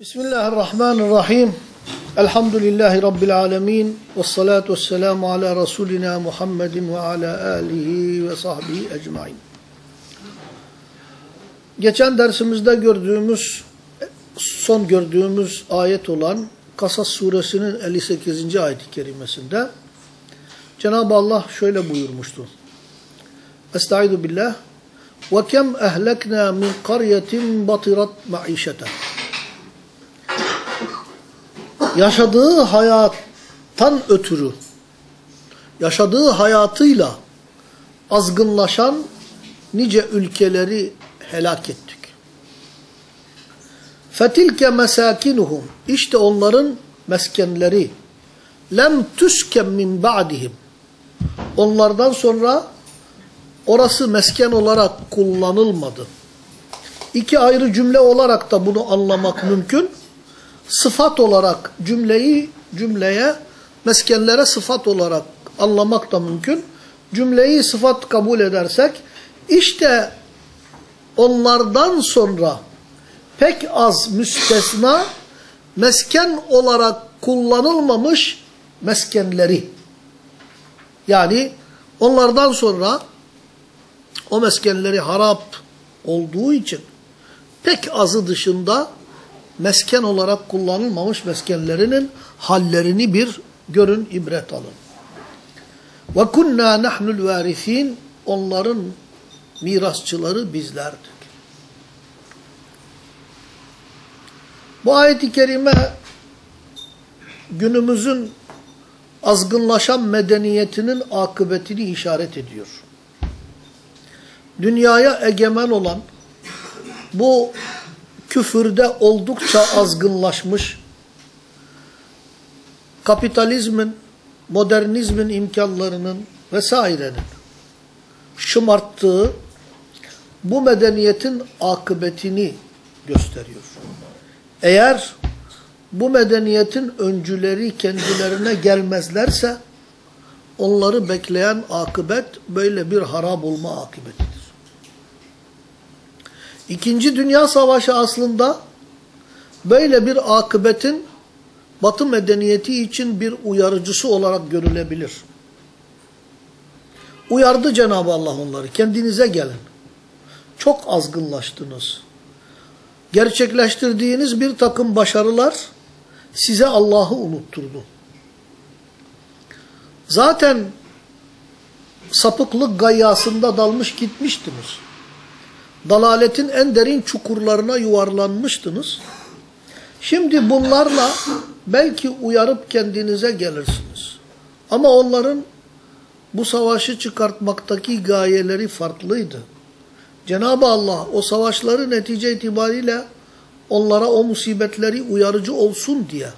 Bismillahirrahmanirrahim. Elhamdülillahi Rabbil alemin. Ve salatu ve selamu ala Resulina Muhammedin ve ala alihi ve sahbihi ecmain. Geçen dersimizde gördüğümüz, son gördüğümüz ayet olan Kasas suresinin 58. ayet-i kerimesinde Cenab-ı Allah şöyle buyurmuştu. Estaizu billah. وَكَمْ أَهْلَكْنَا مِنْ قَرْيَةٍ بَطِرَتْ مَعِيشَةً yaşadığı hayattan ötürü, yaşadığı hayatıyla azgınlaşan nice ülkeleri helak ettik. Fetilke mesakinuhum işte onların meskenleri lem tüskem min ba'dihim onlardan sonra orası mesken olarak kullanılmadı. İki ayrı cümle olarak da bunu anlamak mümkün sıfat olarak cümleyi cümleye meskenlere sıfat olarak anlamak da mümkün. Cümleyi sıfat kabul edersek işte onlardan sonra pek az müstesna mesken olarak kullanılmamış meskenleri. Yani onlardan sonra o meskenleri harap olduğu için pek azı dışında mesken olarak kullanılmamış meskenlerinin hallerini bir görün, ibret alın. Ve kunna nahnul varisin onların mirasçıları bizlerdik. Bu ayet-i kerime günümüzün azgınlaşan medeniyetinin akıbetini işaret ediyor. Dünyaya egemen olan bu küfürde oldukça azgınlaşmış, kapitalizmin, modernizmin imkanlarının vesairenin şımarttığı bu medeniyetin akıbetini gösteriyor. Eğer bu medeniyetin öncüleri kendilerine gelmezlerse onları bekleyen akıbet böyle bir harap olma akıbetidir. İkinci Dünya Savaşı aslında böyle bir akıbetin Batı medeniyeti için bir uyarıcısı olarak görülebilir. Uyardı Cenab-ı Allah onları. Kendinize gelin. Çok azgınlaştınız. Gerçekleştirdiğiniz bir takım başarılar size Allah'ı unutturdu. Zaten sapıklık gayyasında dalmış gitmiştiniz dalaletin en derin çukurlarına yuvarlanmıştınız. Şimdi bunlarla belki uyarıp kendinize gelirsiniz. Ama onların bu savaşı çıkartmaktaki gayeleri farklıydı. Cenab-ı Allah o savaşları netice itibariyle onlara o musibetleri uyarıcı olsun diye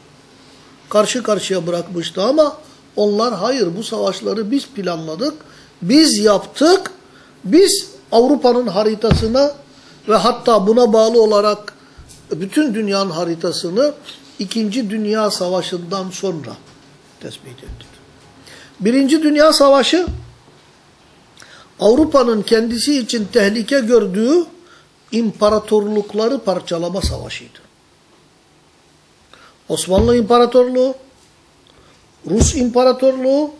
karşı karşıya bırakmıştı ama onlar hayır bu savaşları biz planladık, biz yaptık, biz Avrupa'nın haritasını ve hatta buna bağlı olarak bütün dünyanın haritasını İkinci Dünya Savaşı'ndan sonra tespit ettik. Birinci Dünya Savaşı Avrupa'nın kendisi için tehlike gördüğü imparatorlukları parçalama savaşıydı. Osmanlı İmparatorluğu, Rus İmparatorluğu,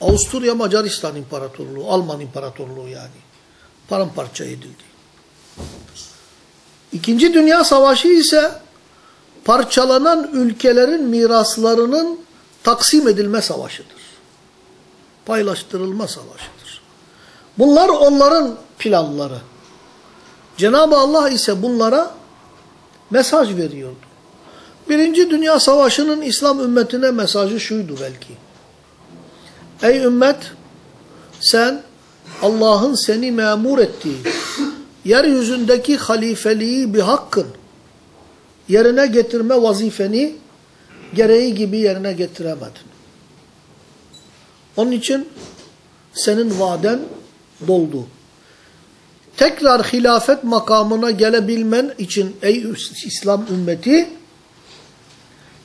Avusturya Macaristan İmparatorluğu, Alman İmparatorluğu yani paramparça edildi. İkinci Dünya Savaşı ise parçalanan ülkelerin miraslarının taksim edilme savaşıdır. Paylaştırılma savaşıdır. Bunlar onların planları. Cenab-ı Allah ise bunlara mesaj veriyordu. Birinci Dünya Savaşı'nın İslam ümmetine mesajı şuydu belki. Ey ümmet sen Allah'ın seni memur ettiği yeryüzündeki halifeliği bir hakkın yerine getirme vazifeni gereği gibi yerine getiremedin. Onun için senin vaden doldu. Tekrar hilafet makamına gelebilmen için ey İslam ümmeti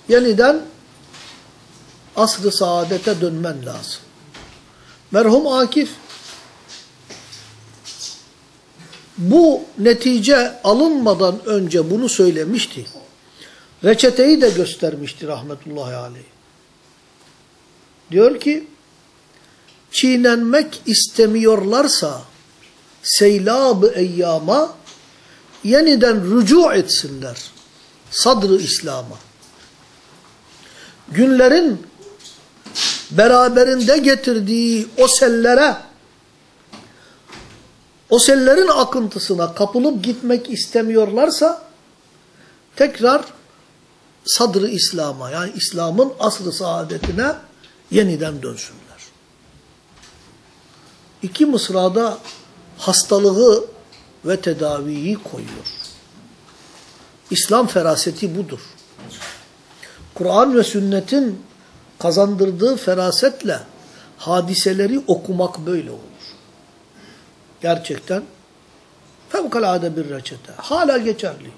yeniden asr-ı saadete dönmen lazım. Merhum Akif bu netice alınmadan önce bunu söylemişti. reçeteyi de göstermişti rahmetullahi aleyh. Diyor ki, çiğnenmek istemiyorlarsa seylab-ı eyyama yeniden rücu etsinler sadrı İslam'a. Günlerin beraberinde getirdiği o sellere, o sellerin akıntısına kapılıp gitmek istemiyorlarsa tekrar sadrı İslam'a yani İslam'ın asrı saadetine yeniden dönsünler. İki mısrada hastalığı ve tedaviyi koyuyor. İslam feraseti budur. Kur'an ve sünnetin kazandırdığı ferasetle hadiseleri okumak böyle olur. Gerçekten fevkalade bir reçete. Hala geçerli.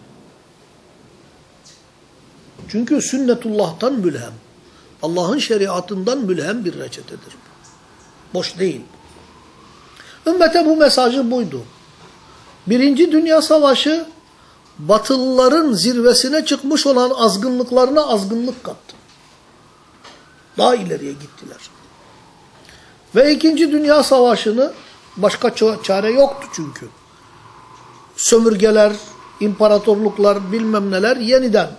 Çünkü sünnetullah'tan mülhem. Allah'ın şeriatından mülhem bir reçetedir. Boş değil. Ümmete bu mesajı buydu. Birinci Dünya Savaşı Batılıların zirvesine çıkmış olan azgınlıklarına azgınlık kattı. Daha ileriye gittiler. Ve İkinci Dünya Savaşı'nı başka çare yoktu çünkü. Sömürgeler, imparatorluklar bilmem neler yeniden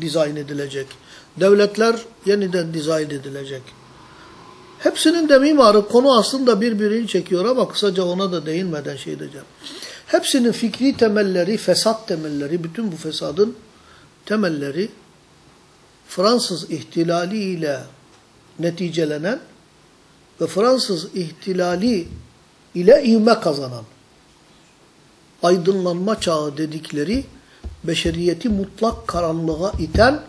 dizayn edilecek. Devletler yeniden dizayn edilecek. Hepsinin de mimarı konu aslında birbirini çekiyor ama kısaca ona da değinmeden şey diyeceğim. Hepsinin fikri temelleri, fesat temelleri, bütün bu fesadın temelleri Fransız ihtilali ile neticelenen ve Fransız ihtilali ile ivme kazanan aydınlanma çağı dedikleri beşeriyeti mutlak karanlığa iten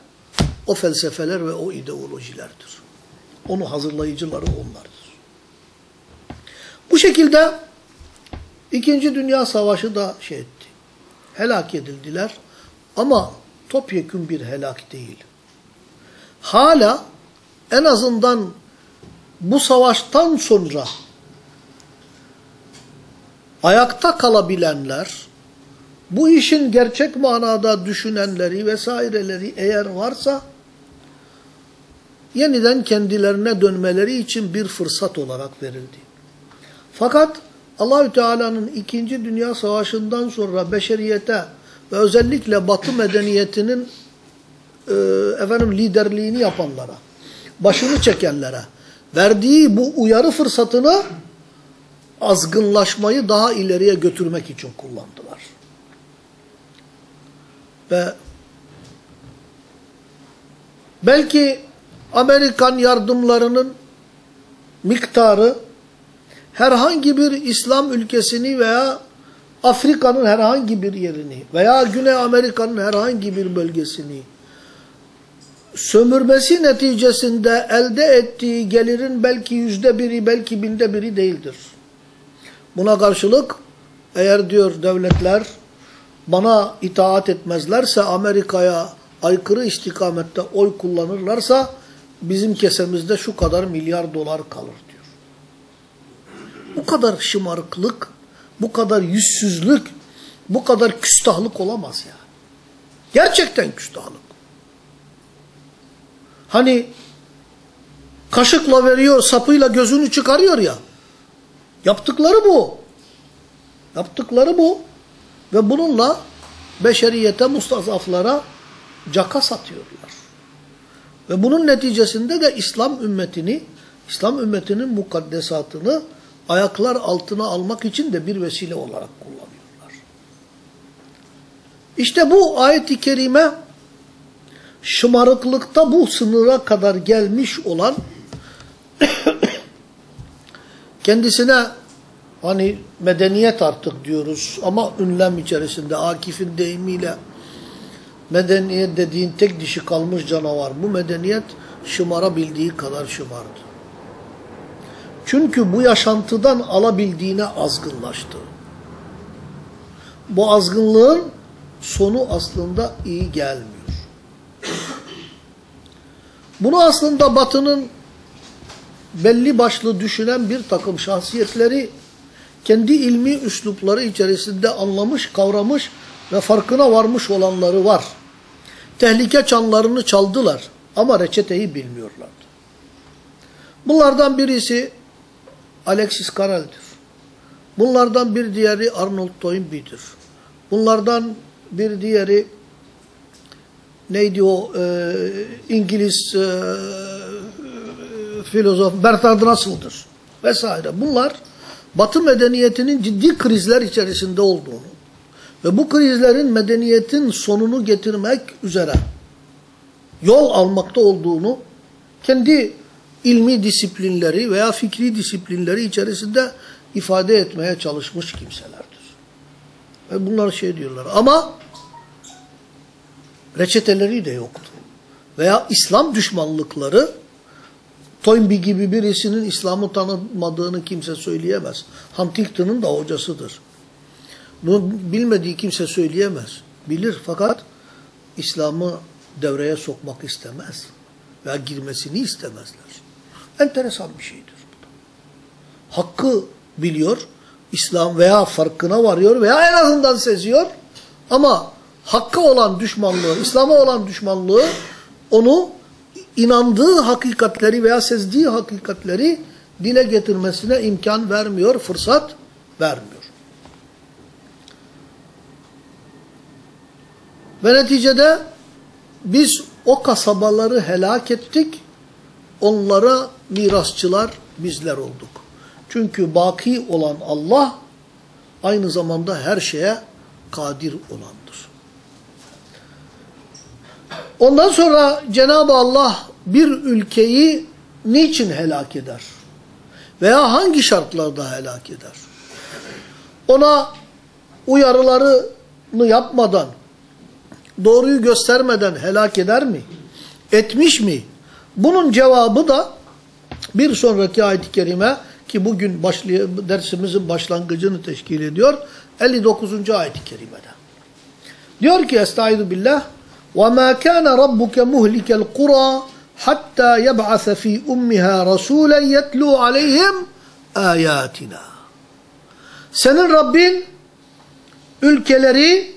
o felsefeler ve o ideolojilerdir. Onu hazırlayıcıları onlardır. Bu şekilde İkinci Dünya Savaşı da şey etti. Helak edildiler ama topyekun bir helak değil. Hala en azından bu savaştan sonra ayakta kalabilenler, bu işin gerçek manada düşünenleri vesaireleri eğer varsa, yeniden kendilerine dönmeleri için bir fırsat olarak verildi. Fakat Allahü Teala'nın ikinci Dünya Savaşı'ndan sonra beşeriyete ve özellikle Batı medeniyetinin e, efendim liderliğini yapanlara, başını çekenlere verdiği bu uyarı fırsatını azgınlaşmayı daha ileriye götürmek için kullandılar. Ve belki Amerikan yardımlarının miktarı herhangi bir İslam ülkesini veya Afrika'nın herhangi bir yerini veya Güney Amerika'nın herhangi bir bölgesini sömürmesi neticesinde elde ettiği gelirin belki yüzde biri, belki binde biri değildir. Buna karşılık eğer diyor devletler bana itaat etmezlerse Amerika'ya aykırı istikamette oy kullanırlarsa bizim kesemizde şu kadar milyar dolar kalır diyor. Bu kadar şımarıklık, bu kadar yüzsüzlük, bu kadar küstahlık olamaz ya. Gerçekten küstahlık. Hani kaşıkla veriyor, sapıyla gözünü çıkarıyor ya. Yaptıkları bu. Yaptıkları bu. Ve bununla beşeriyete, mustazaflara caka satıyorlar. Ve bunun neticesinde de İslam ümmetini, İslam ümmetinin mukaddesatını ayaklar altına almak için de bir vesile olarak kullanıyorlar. İşte bu ayet-i kerime şımarıklıkta bu sınıra kadar gelmiş olan kendisine hani medeniyet artık diyoruz ama ünlem içerisinde Akif'in deyimiyle medeniyet dediğin tek dişi kalmış canavar. Bu medeniyet şımarabildiği kadar şımardı. Çünkü bu yaşantıdan alabildiğine azgınlaştı. Bu azgınlığın sonu aslında iyi gelmiyor. Bunu aslında Batı'nın belli başlı düşünen bir takım şahsiyetleri kendi ilmi üslupları içerisinde anlamış, kavramış ve farkına varmış olanları var. tehlike çanlarını çaldılar ama reçeteyi bilmiyorlardı. Bunlardan birisi Alexis Carrel'dir. Bunlardan bir diğeri Arnold Toynbee'dir. Bunlardan bir diğeri neydi o e, İngiliz e, filozof Bertrand Russell'dır vesaire. Bunlar Batı medeniyetinin ciddi krizler içerisinde olduğunu ve bu krizlerin medeniyetin sonunu getirmek üzere yol almakta olduğunu kendi ilmi disiplinleri veya fikri disiplinleri içerisinde ifade etmeye çalışmış kimselerdir. Ve bunlar şey diyorlar ama reçeteleri de yoktu. Veya İslam düşmanlıkları Toynbee gibi birisinin İslam'ı tanımadığını kimse söyleyemez. Huntington'ın da hocasıdır. Bunu bilmediği kimse söyleyemez. Bilir fakat İslam'ı devreye sokmak istemez. Veya girmesini istemezler. Enteresan bir şeydir. Hakkı biliyor, İslam veya farkına varıyor veya en azından seziyor ama hakka olan düşmanlığı, İslam'a olan düşmanlığı onu inandığı hakikatleri veya sezdiği hakikatleri dile getirmesine imkan vermiyor, fırsat vermiyor. Ve neticede biz o kasabaları helak ettik, onlara mirasçılar bizler olduk. Çünkü baki olan Allah aynı zamanda her şeye kadir olandır. Ondan sonra Cenab-ı Allah bir ülkeyi niçin helak eder? Veya hangi şartlarda helak eder? Ona uyarılarını yapmadan, doğruyu göstermeden helak eder mi? Etmiş mi? Bunun cevabı da bir sonraki ayet-i kerime ki bugün dersimizin başlangıcını teşkil ediyor. 59. ayet-i kerimede. Diyor ki Estaizu billah وَمَا كَانَ رَبُّكَ مُهْلِكَ الْقُرَى حَتَّى يَبْعَثَ ف۪ي اُمِّهَا رَسُولًا يَتْلُوا عَلَيْهِمْ آيَاتِنَا Senin Rabbin ülkeleri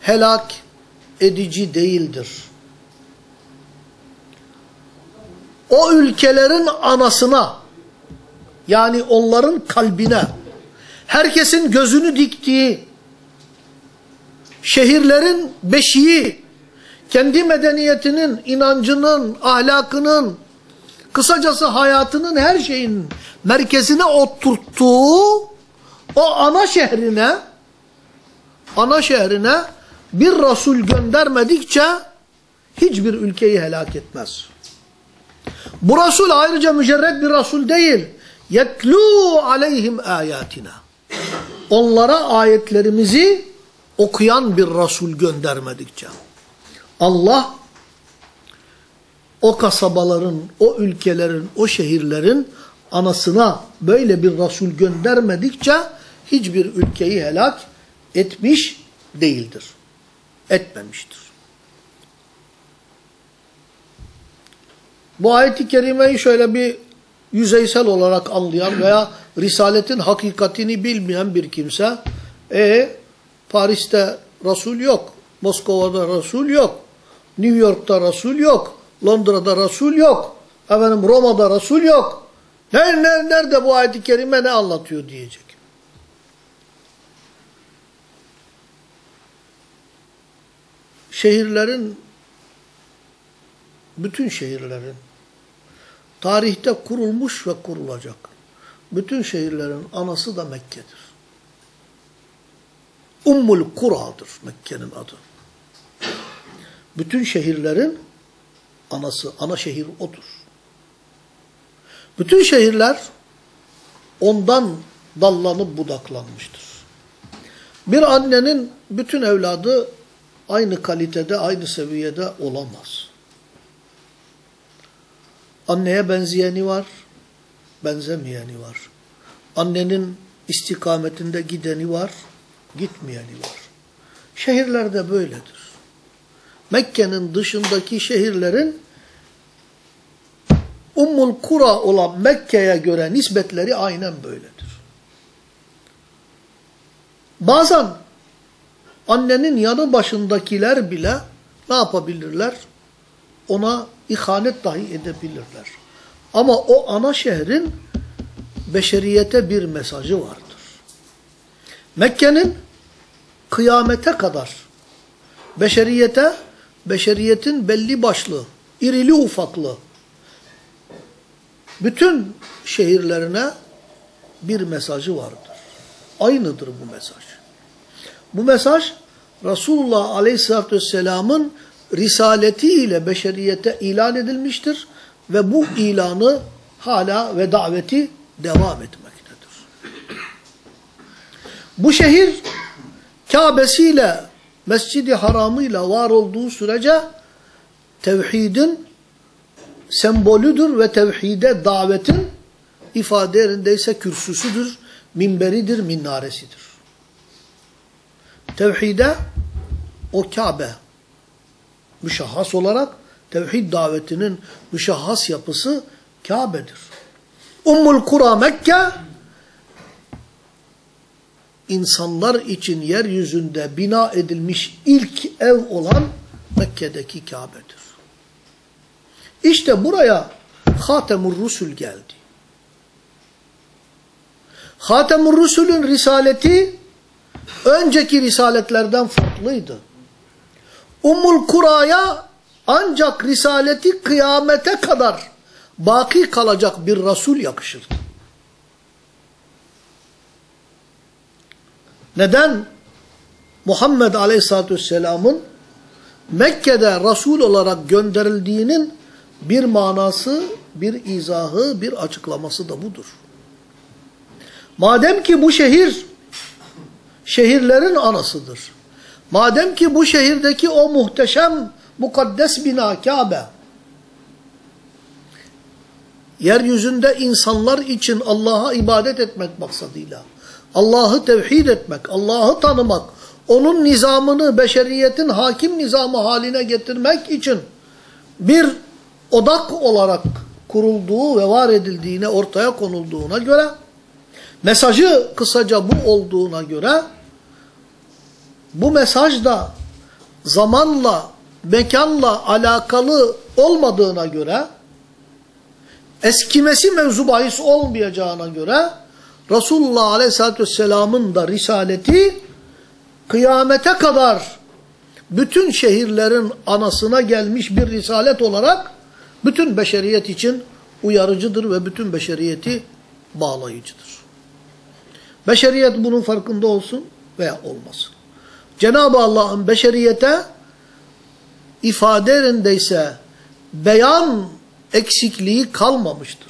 helak edici değildir. O ülkelerin anasına yani onların kalbine herkesin gözünü diktiği şehirlerin beşiği kendi medeniyetinin, inancının, ahlakının, kısacası hayatının her şeyin merkezine oturttuğu o ana şehrine ana şehrine bir Resul göndermedikçe hiçbir ülkeyi helak etmez. Bu Resul ayrıca mücerred bir Resul değil. Yetlû aleyhim ayatina. Onlara ayetlerimizi okuyan bir Resul göndermedikçe. Allah o kasabaların, o ülkelerin, o şehirlerin anasına böyle bir Resul göndermedikçe hiçbir ülkeyi helak etmiş değildir. Etmemiştir. Bu ayet-i kerimeyi şöyle bir yüzeysel olarak anlayan veya Risaletin hakikatini bilmeyen bir kimse e Paris'te Resul yok, Moskova'da Resul yok, New York'ta Resul yok, Londra'da Resul yok, efendim Roma'da Resul yok. Nerede, nerede bu ayet-i kerime ne anlatıyor diyecek. Şehirlerin, bütün şehirlerin tarihte kurulmuş ve kurulacak. Bütün şehirlerin anası da Mekke'dir. Ummul Kura'dır Mekke'nin adı. Bütün şehirlerin anası, ana şehir odur. Bütün şehirler ondan dallanıp budaklanmıştır. Bir annenin bütün evladı aynı kalitede, aynı seviyede olamaz. Anneye benzeyeni var, benzemeyeni var. Annenin istikametinde gideni var, gitmeyeni. Şehirlerde böyledir. Mekke'nin dışındaki şehirlerin Ummul Kura olan Mekke'ye göre nispetleri aynen böyledir. Bazen annenin yanı başındakiler bile ne yapabilirler? Ona ihanet dahi edebilirler. Ama o ana şehrin beşeriyete bir mesajı vardır. Mekke'nin kıyamete kadar beşeriyete, beşeriyetin belli başlı, irili ufaklı bütün şehirlerine bir mesajı vardır. Aynıdır bu mesaj. Bu mesaj Resulullah Aleyhisselatü Vesselam'ın risaletiyle beşeriyete ilan edilmiştir ve bu ilanı hala ve daveti devam etmektedir. Bu şehir Kabe'siyle, Mescid-i Haram'ıyla var olduğu sürece tevhidin sembolüdür ve tevhide davetin ifade yerindeyse kürsüsüdür, minberidir, minaresidir. Tevhide o Kabe müşahhas olarak tevhid davetinin müşahhas yapısı Kabe'dir. Ummul Kura Mekke insanlar için yeryüzünde bina edilmiş ilk ev olan Mekke'deki Kabe'dir. İşte buraya Hatemur Rusul geldi. Hatemur Rusul'ün risaleti önceki risaletlerden farklıydı. Ummul Kura'ya ancak risaleti kıyamete kadar baki kalacak bir Resul yakışırdı. Neden? Muhammed Aleyhisselatü Vesselam'ın Mekke'de Resul olarak gönderildiğinin bir manası, bir izahı, bir açıklaması da budur. Madem ki bu şehir şehirlerin anasıdır. Madem ki bu şehirdeki o muhteşem mukaddes bina Kabe yeryüzünde insanlar için Allah'a ibadet etmek maksadıyla Allah'ı tevhid etmek, Allah'ı tanımak, onun nizamını beşeriyetin hakim nizamı haline getirmek için bir odak olarak kurulduğu ve var edildiğine, ortaya konulduğuna göre, mesajı kısaca bu olduğuna göre, bu mesaj da zamanla, mekanla alakalı olmadığına göre, eskimesi mevzu bahis olmayacağına göre, Resulullah Aleyhisselatü Vesselam'ın da risaleti kıyamete kadar bütün şehirlerin anasına gelmiş bir risalet olarak bütün beşeriyet için uyarıcıdır ve bütün beşeriyeti bağlayıcıdır. Beşeriyet bunun farkında olsun veya olmasın. Cenab-ı Allah'ın beşeriyete ifade yerindeyse beyan eksikliği kalmamıştır.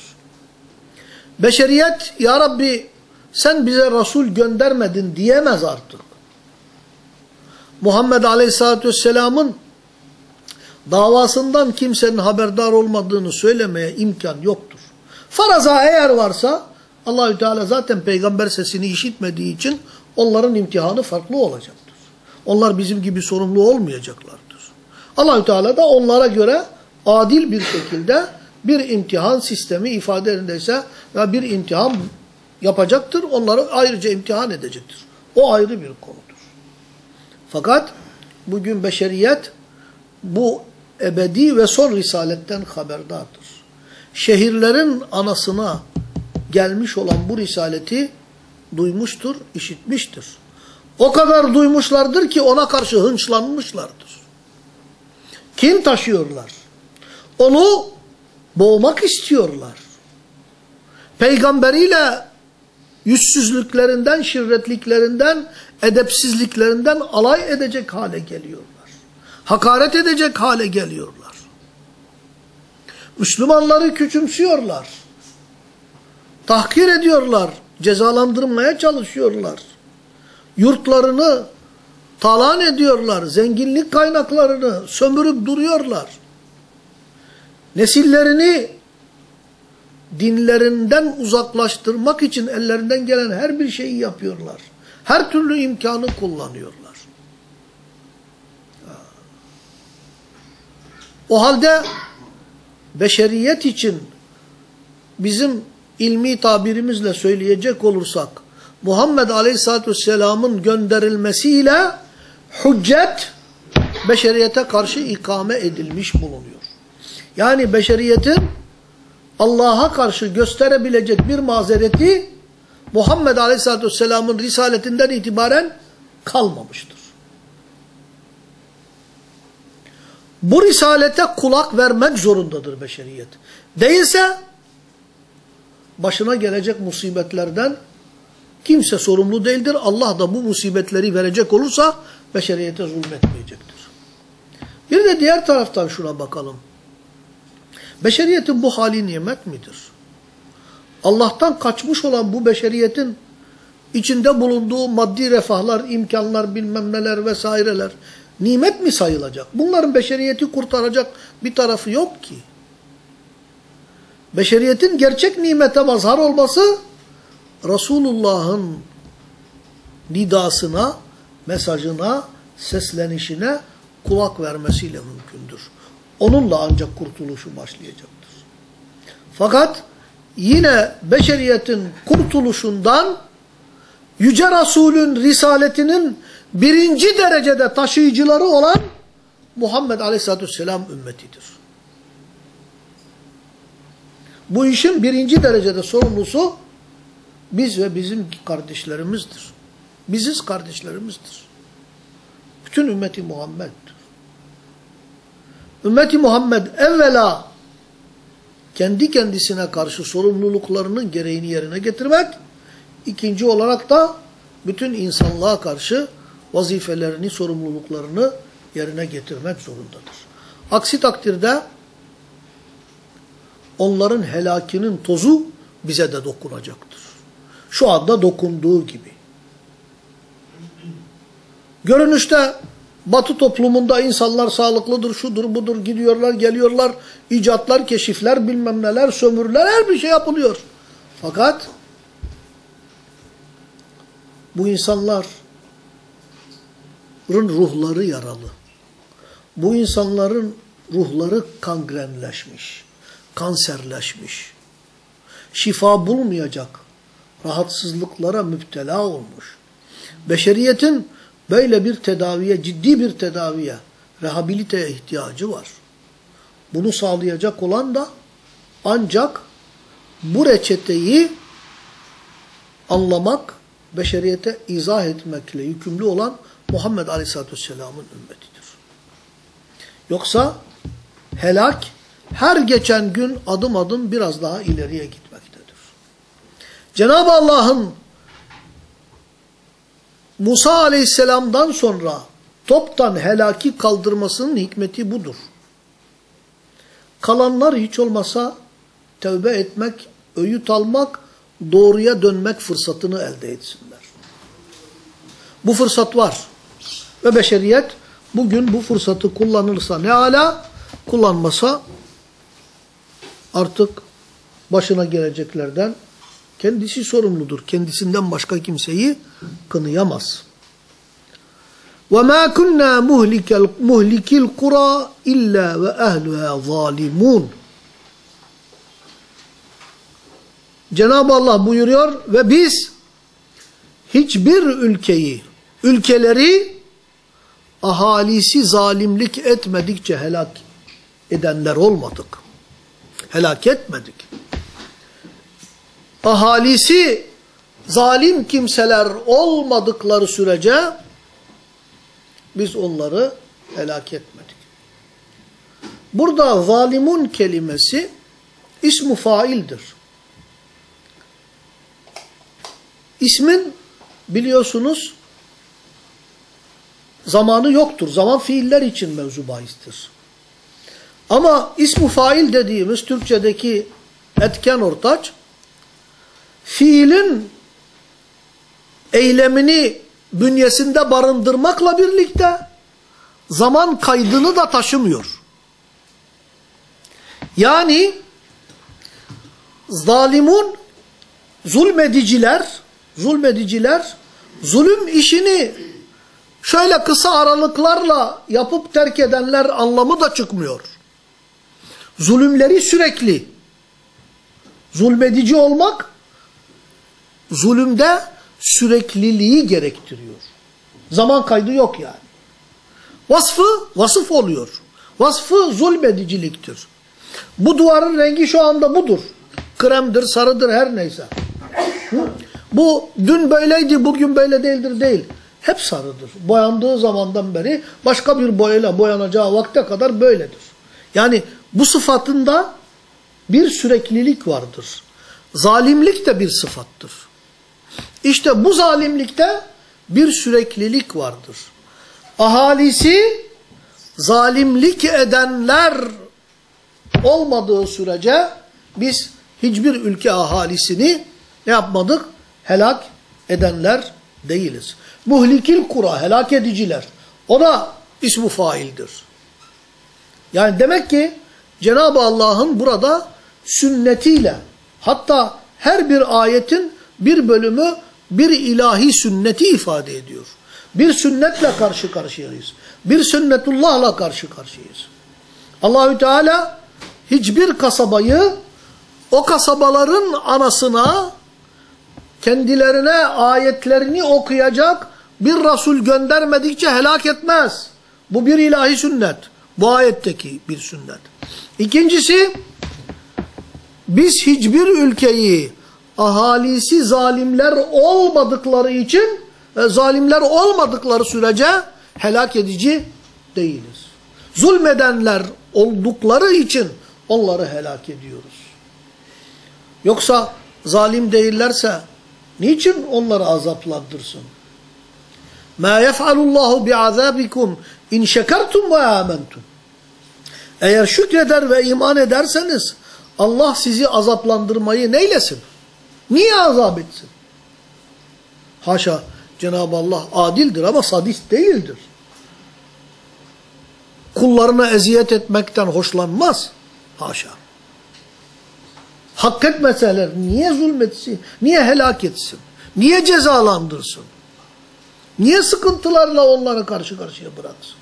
Beşeriyet ya Rabbi sen bize Resul göndermedin diyemez artık. Muhammed Aleyhisselatü Vesselam'ın davasından kimsenin haberdar olmadığını söylemeye imkan yoktur. Faraza eğer varsa Allahü Teala zaten peygamber sesini işitmediği için onların imtihanı farklı olacaktır. Onlar bizim gibi sorumlu olmayacaklardır. Allahü Teala da onlara göre adil bir şekilde bir imtihan sistemi ifade edilirse ve bir imtihan yapacaktır. Onları ayrıca imtihan edecektir. O ayrı bir konudur. Fakat bugün beşeriyet bu ebedi ve son risaletten haberdardır. Şehirlerin anasına gelmiş olan bu risaleti duymuştur, işitmiştir. O kadar duymuşlardır ki ona karşı hınçlanmışlardır. Kim taşıyorlar? Onu boğmak istiyorlar. Peygamberiyle yüzsüzlüklerinden, şirretliklerinden, edepsizliklerinden alay edecek hale geliyorlar. Hakaret edecek hale geliyorlar. Müslümanları küçümsüyorlar. Tahkir ediyorlar. Cezalandırmaya çalışıyorlar. Yurtlarını talan ediyorlar. Zenginlik kaynaklarını sömürüp duruyorlar. Nesillerini dinlerinden uzaklaştırmak için ellerinden gelen her bir şeyi yapıyorlar. Her türlü imkanı kullanıyorlar. O halde beşeriyet için bizim ilmi tabirimizle söyleyecek olursak Muhammed Aleyhisselatü Vesselam'ın gönderilmesiyle hüccet beşeriyete karşı ikame edilmiş bulunuyor. Yani beşeriyetin Allah'a karşı gösterebilecek bir mazereti Muhammed Aleyhisselatü Vesselam'ın risaletinden itibaren kalmamıştır. Bu risalete kulak vermek zorundadır beşeriyet. Değilse başına gelecek musibetlerden kimse sorumlu değildir. Allah da bu musibetleri verecek olursa beşeriyete zulmetmeyecektir. Bir de diğer taraftan şuna bakalım. Beşeriyetin bu hali nimet midir? Allah'tan kaçmış olan bu beşeriyetin içinde bulunduğu maddi refahlar, imkanlar, bilmem neler vesaireler nimet mi sayılacak? Bunların beşeriyeti kurtaracak bir tarafı yok ki. Beşeriyetin gerçek nimete mazhar olması Resulullah'ın nidasına, mesajına, seslenişine kulak vermesiyle mümkündür. Onunla ancak kurtuluşu başlayacaktır. Fakat yine beşeriyetin kurtuluşundan Yüce Resul'ün risaletinin birinci derecede taşıyıcıları olan Muhammed Aleyhisselatü Vesselam ümmetidir. Bu işin birinci derecede sorumlusu biz ve bizim kardeşlerimizdir. Biziz kardeşlerimizdir. Bütün ümmeti Muhammed'dir. Ümmeti Muhammed evvela kendi kendisine karşı sorumluluklarının gereğini yerine getirmek, ikinci olarak da bütün insanlığa karşı vazifelerini, sorumluluklarını yerine getirmek zorundadır. Aksi takdirde onların helakinin tozu bize de dokunacaktır. Şu anda dokunduğu gibi. Görünüşte Batı toplumunda insanlar sağlıklıdır, şudur budur, gidiyorlar, geliyorlar, icatlar, keşifler, bilmem neler, sömürüler, her bir şey yapılıyor. Fakat bu insanların ruhları yaralı. Bu insanların ruhları kangrenleşmiş, kanserleşmiş. Şifa bulmayacak, rahatsızlıklara müptela olmuş. Beşeriyetin böyle bir tedaviye, ciddi bir tedaviye, rehabiliteye ihtiyacı var. Bunu sağlayacak olan da ancak bu reçeteyi anlamak, beşeriyete izah etmekle yükümlü olan Muhammed Aleyhisselatü Vesselam'ın ümmetidir. Yoksa helak her geçen gün adım adım biraz daha ileriye gitmektedir. Cenab-ı Allah'ın Musa Aleyhisselam'dan sonra toptan helaki kaldırmasının hikmeti budur. Kalanlar hiç olmasa tövbe etmek, öğüt almak, doğruya dönmek fırsatını elde etsinler. Bu fırsat var. Ve beşeriyet bugün bu fırsatı kullanırsa ne ala, kullanmasa artık başına geleceklerden kendisi sorumludur. Kendisinden başka kimseyi kınıyamaz. وَمَا كُنَّا مُهْلِكِ الْقُرَى اِلَّا وَاَهْلُهَا ظَالِمُونَ Cenab-ı Allah buyuruyor ve biz hiçbir ülkeyi, ülkeleri ahalisi zalimlik etmedikçe helak edenler olmadık. Helak etmedik. Ahalisi zalim kimseler olmadıkları sürece biz onları helak etmedik. Burada zalimun kelimesi ismu faildir. İsmin biliyorsunuz zamanı yoktur. Zaman fiiller için mevzu bahistir. Ama ismu fail dediğimiz Türkçedeki etken ortaç fiilin eylemini bünyesinde barındırmakla birlikte zaman kaydını da taşımıyor. Yani zalimun zulmediciler zulmediciler zulüm işini şöyle kısa aralıklarla yapıp terk edenler anlamı da çıkmıyor. Zulümleri sürekli zulmedici olmak zulümde sürekliliği gerektiriyor. Zaman kaydı yok yani. Vasfı vasıf oluyor. Vasfı zulmediciliktir. Bu duvarın rengi şu anda budur. Kremdir, sarıdır her neyse. Bu dün böyleydi, bugün böyle değildir değil. Hep sarıdır. Boyandığı zamandan beri başka bir boyayla boyanacağı vakte kadar böyledir. Yani bu sıfatında bir süreklilik vardır. Zalimlik de bir sıfattır. İşte bu zalimlikte bir süreklilik vardır. Ahalisi zalimlik edenler olmadığı sürece biz hiçbir ülke ahalisini ne yapmadık? Helak edenler değiliz. Muhlikil kura, helak ediciler. O da ismu faildir. Yani demek ki Cenab-ı Allah'ın burada sünnetiyle hatta her bir ayetin bir bölümü bir ilahi sünneti ifade ediyor. Bir sünnetle karşı karşıyayız. Bir sünnetullahla karşı karşıyayız. Allahü Teala hiçbir kasabayı o kasabaların anasına kendilerine ayetlerini okuyacak bir Resul göndermedikçe helak etmez. Bu bir ilahi sünnet. Bu ayetteki bir sünnet. İkincisi, biz hiçbir ülkeyi ahalisi zalimler olmadıkları için, e, zalimler olmadıkları sürece helak edici değiliz. Zulmedenler oldukları için onları helak ediyoruz. Yoksa zalim değillerse niçin onları azaplandırsın? مَا يَفْعَلُ اللّٰهُ بِعَذَابِكُمْ اِنْ شَكَرْتُمْ وَاَمَنْتُمْ Eğer şükreder ve iman ederseniz Allah sizi azaplandırmayı neylesin? Niye azap etsin? Haşa Cenab-ı Allah adildir ama sadist değildir. Kullarına eziyet etmekten hoşlanmaz. Haşa. Hak etmeseler niye zulmetsin? Niye helak etsin? Niye cezalandırsın? Niye sıkıntılarla onları karşı karşıya bıraksın?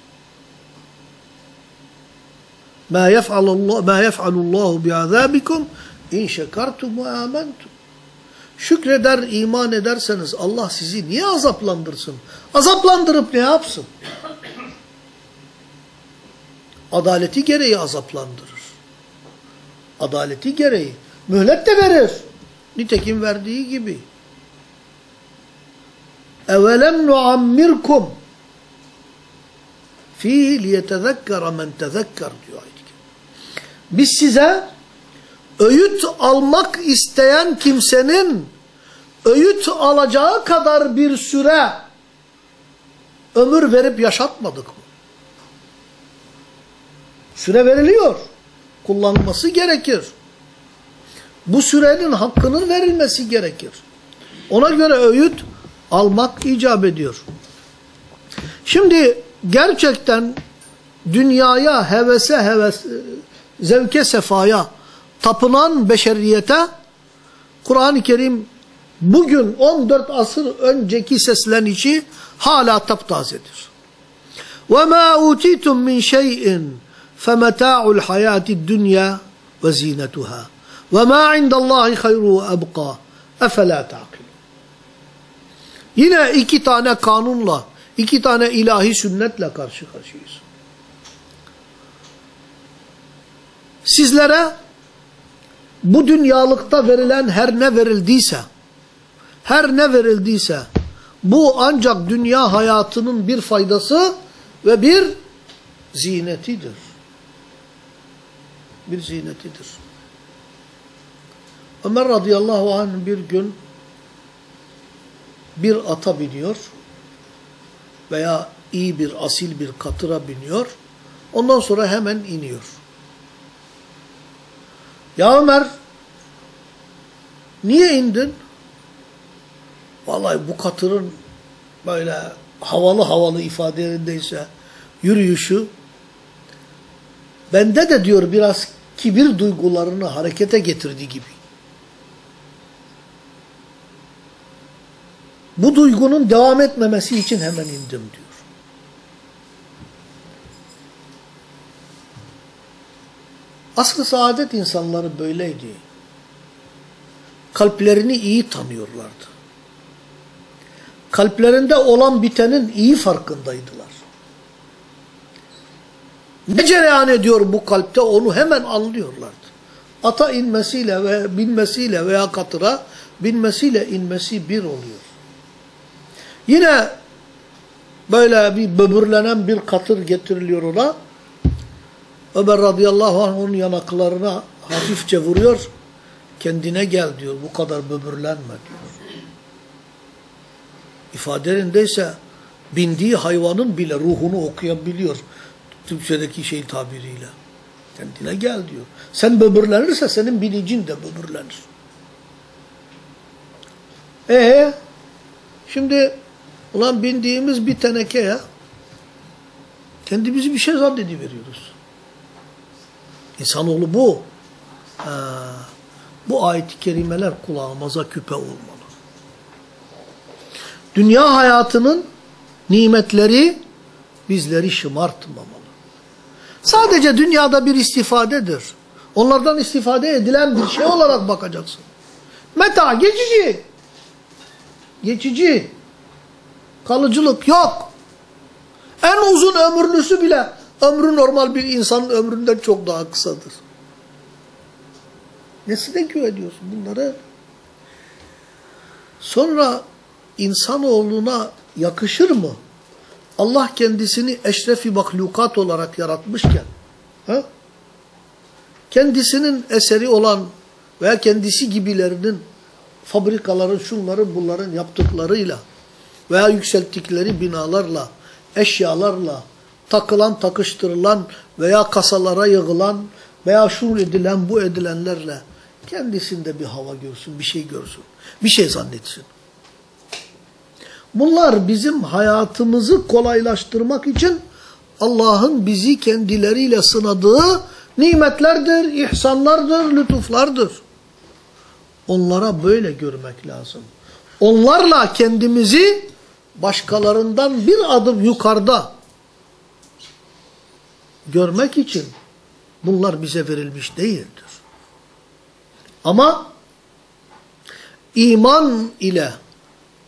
Ma yef'alullah ma yef'alullahu bi'azabikum in şekertum ve amentum. Şükreder, iman ederseniz Allah sizi niye azaplandırsın? Azaplandırıp ne yapsın? Adaleti gereği azaplandırır. Adaleti gereği. Mühlet de verir. Nitekim verdiği gibi. اَوَلَمْ نُعَمِّرْكُمْ ف۪يهِ لِيَتَذَكَّرَ مَنْ تَذَكَّرْ diyor ayet Biz size öğüt almak isteyen kimsenin öğüt alacağı kadar bir süre ömür verip yaşatmadık mı? Süre veriliyor. Kullanması gerekir. Bu sürenin hakkının verilmesi gerekir. Ona göre öğüt almak icap ediyor. Şimdi gerçekten dünyaya, hevese, heves, zevke, sefaya tapınan beşeriyete Kur'an-ı Kerim bugün 14 asır önceki seslenişi hala taptazedir. وَمَا اُوتِيتُم مِّنْ شَيْءٍ فَمَتَاعُ الْحَيَاةِ الدُّنْيَا وَزِينَتُهَا وَمَا عِنْدَ اللّٰهِ خَيْرُ وَأَبْقَى اَفَلَا تَعْقِلُونَ Yine iki tane kanunla, iki tane ilahi sünnetle karşı karşıyayız. Sizlere bu dünyalıkta verilen her ne verildiyse, her ne verildiyse, bu ancak dünya hayatının bir faydası ve bir zinetidir. Bir zinetidir. Ömer radıyallahu anh bir gün bir ata biniyor veya iyi bir asil bir katıra biniyor. Ondan sonra hemen iniyor. Ya Ömer niye indin? Vallahi bu katırın böyle havalı havalı ifadelerindeyse yürüyüşü bende de diyor biraz kibir duygularını harekete getirdi gibi. Bu duygunun devam etmemesi için hemen indim diyor. Aslı saadet insanları böyleydi. Kalplerini iyi tanıyorlardı. Kalplerinde olan bitenin iyi farkındaydılar. Ne cereyan ediyor bu kalpte onu hemen anlıyorlardı. Ata inmesiyle ve binmesiyle veya katıra binmesiyle inmesi bir oluyor. Yine böyle bir böbürlenen bir katır getiriliyor ona. Ömer radıyallahu anh onun yanaklarına hafifçe vuruyor. Kendine gel diyor. Bu kadar böbürlenme diyor. İfadelerindeyse bindiği hayvanın bile ruhunu okuyabiliyor. Türkçedeki şey tabiriyle. Kendine gel diyor. Sen böbürlenirse senin bilincin de böbürlenir. Ee, şimdi ulan bindiğimiz bir teneke ya. Kendimizi bir şey zannediveriyoruz. İnsanoğlu bu. Ha, bu ayet-i kerimeler kulağımıza küpe olmalı. Dünya hayatının nimetleri bizleri şımartmamalı. Sadece dünyada bir istifadedir. Onlardan istifade edilen bir şey olarak bakacaksın. Meta geçici. Geçici. Kalıcılık yok. En uzun ömürlüsü bile ömrü normal bir insanın ömründen çok daha kısadır. Nesine güveniyorsun bunları? Sonra insanoğluna yakışır mı? Allah kendisini eşrefi mahlukat olarak yaratmışken, ha? kendisinin eseri olan veya kendisi gibilerinin fabrikaların, şunların, bunların yaptıklarıyla veya yükselttikleri binalarla, eşyalarla, takılan, takıştırılan veya kasalara yığılan veya şu edilen, bu edilenlerle kendisinde bir hava görsün, bir şey görsün, bir şey zannetsin. Bunlar bizim hayatımızı kolaylaştırmak için Allah'ın bizi kendileriyle sınadığı nimetlerdir, ihsanlardır, lütuflardır. Onlara böyle görmek lazım. Onlarla kendimizi başkalarından bir adım yukarıda görmek için bunlar bize verilmiş değildir. Ama iman ile